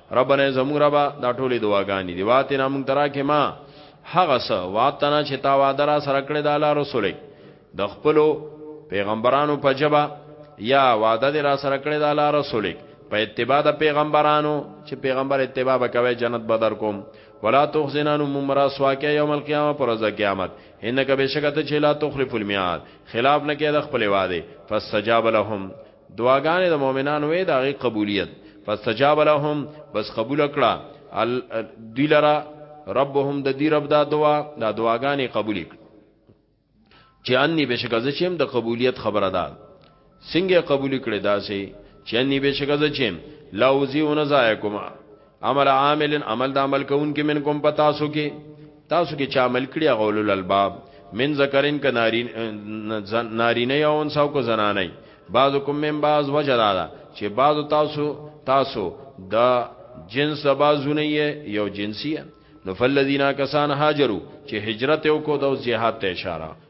ربنا زمون ربا دا ټولې دعاګانې دی واته نه مونږ ترا کې ما هغه سه واتنه چې تا وعده را سره کړې د الله رسول د خپل پیغمبرانو په جبا یا وعده دې را سره کړې د الله رسول په اتباع د پیغمبرانو چې پیغمبر اتباع وکوي جنت بدر کوم ولا تخزنانو ممرا سواکه یوم القیامه پر ورځ قیامت انک بشکته چې لا تخلف المیعاد خلاف نه کې د خپل وعده فاستجاب لهم دعاګانې د مؤمنانو وې د هغه قبولیت فاستجاب لهم بس قبول کړه دوی لرا ربهم د دې رب دا دعا دا دعاګانې قبول کړه چې انی بشکه زچم د قبولیت خبره ده څنګه قبول کړي داسې چې انی بشکه زچم لا وزي ونزایکما عمل عامل عمل د عمل کون کې من کوم پتا سو کې تاسو کې چا عمل کړی غول الباب من ذکرین ک نارین نارینه یا انسا کو زنانه بعضو کوم من بعض وجدادا چې بعضو تاسو تاسو دا جنس بعضونه یو جنسیه نو فلذینا کسان هاجرو چې هجرت وکړو د جهاد ته اشاره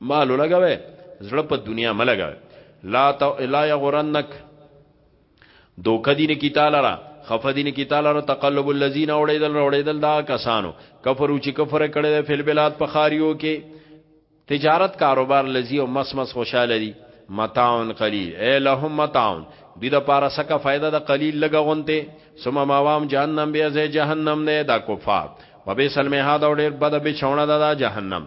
مال لګوي زړه په دنیا ملګوي لا تو الا یغرنک دوک دین کی تعالی را خف دین کی تعالی را تقلب الذین اوړیدل اوړیدل دا کسانو کفرو چې کفر کړي د فل بلاد په خاریو کې تجارت کاروبار لذي او مس مس خوشاله دي متاون قلیل اے لهم متاون دوی د پاره سکه فائدہ د قلیل لګه غونته ثم ماوام جهنم بیا زه جهنم نه دا کفار وبئس المهاد اور ډیر بد به چونه دا جهنم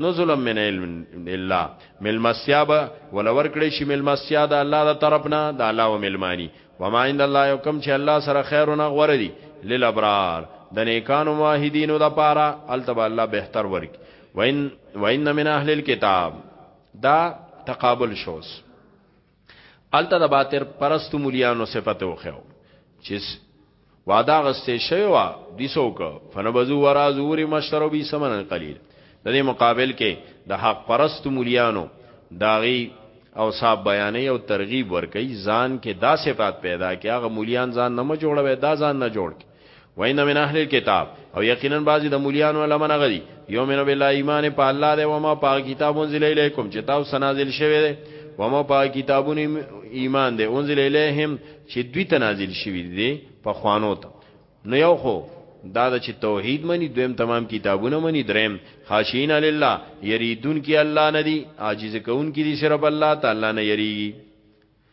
نزل من علم الله ملمسیا به ولور کړی شي ملمسیا د الله د طرفنا د الله او ملمانی و ما عند الله حکم چې الله سره خیرونه غوړه دي للابرار د نیکانو موحدینو د پاره التب الله بهتر ورک وین وین من اهل الكتاب دا تقابل شوس الته د باطر پرست مليانو صفته وخیو چې وعده غسته شوی وا د څوک فنبذو ورا زور مشترو بي سمن قليل د دې مقابل کې د حق پرست مليانو داغي او صاحب بیانې او ترغیب ورکي ځان کې دا صفات پیدا کې هغه مليان ځان نه جوړوي دا ځان نه جوړ کې وین من اهل الكتاب او یقینا بعضی د مولیانو علما نغدي یومنو بالله ایمان په الله دی و ما په کتاب انزل الیکم چې تاسو سنازل شوی دی و ما په کتابونو ایمان دی انزل الیهم چې دوی ته نازل شوی دی په خوانو ته نو یو خو دا د چې توحید منی دویم تمام کتابونه منی دریم خاشین لله یریدون کی الله ندی عاجز کون کی دی صرف الله تعالی نه یریږي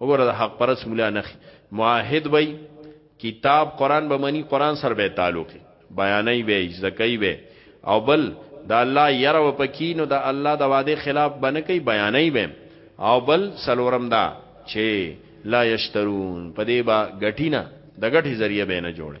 وګوره د حق پرس مولا نخي معاهد وای کتاب قران به منی قران سره به تعلق بیانای به ځکای به او بل د الله یره و پکې نو د الله د وعده خلاف بنه کوي بیانای به او بل سلورم دا چې لا یشترون په دې با غټینا د غټي ذریعہ به نه جوړي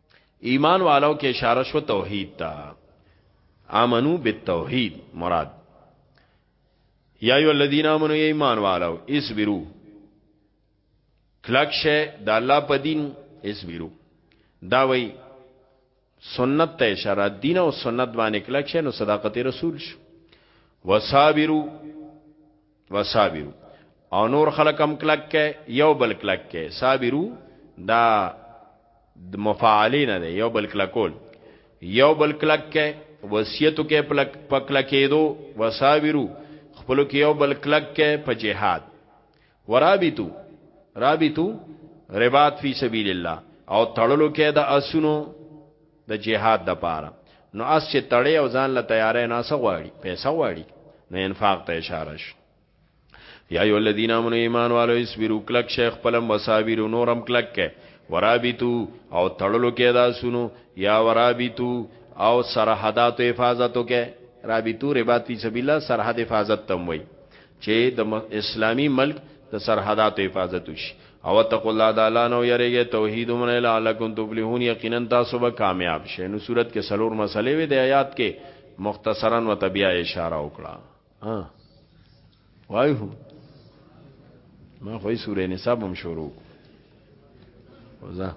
ایمان والو کې اشاره شو توحید ته امنو بالتوحید مراد یا ایو الذین امنو ایمان والو اسبرو کلک شه د الله په دین اسبرو دا وای سنت ته اشاره دین او سنت باندې کلک شه نو صداقت رسول شو وصابرو وصابرو او نور خلق هم کلک کې یو بل کلک کې صابرو دا د مفاعلین ده یو بل کلکول یو بل کلک کې وصیتو کې پلک پکلا کېدو وصابرو خپل کې یو بل کلک کې په جهاد ورابطو رابطو رباط فی سبیل الله او تړلو کې د اسونو د جهاد د پاره نو اس چې تړې او ځان له تیارې نه سغواړي پیسې غواړي نو انفاق ته اشاره شي یا ایو الذین آمنوا ایمان والو اسبرو کلک شیخ پلم وصابر نورم کلک کې ورابطو او تړلو کې دا سونو یا ورابطو او سرحدات حفاظتو کې رابطو رباط فی سبیل الله سرحد حفاظت تم وای چه د اسلامی ملک د سرحداتو حفاظت وشي او واتقوا الله د الله نه ویریږئ توحید ومنئ لعلکم تفلحون یقینا تاسو به کامیاب شئ نو سورت کې څلور مسلې وې د آیات کې مختصرا و تبیا اشاره وکړه ها وایو ما خو یې سورې نصاب هم شروع وزا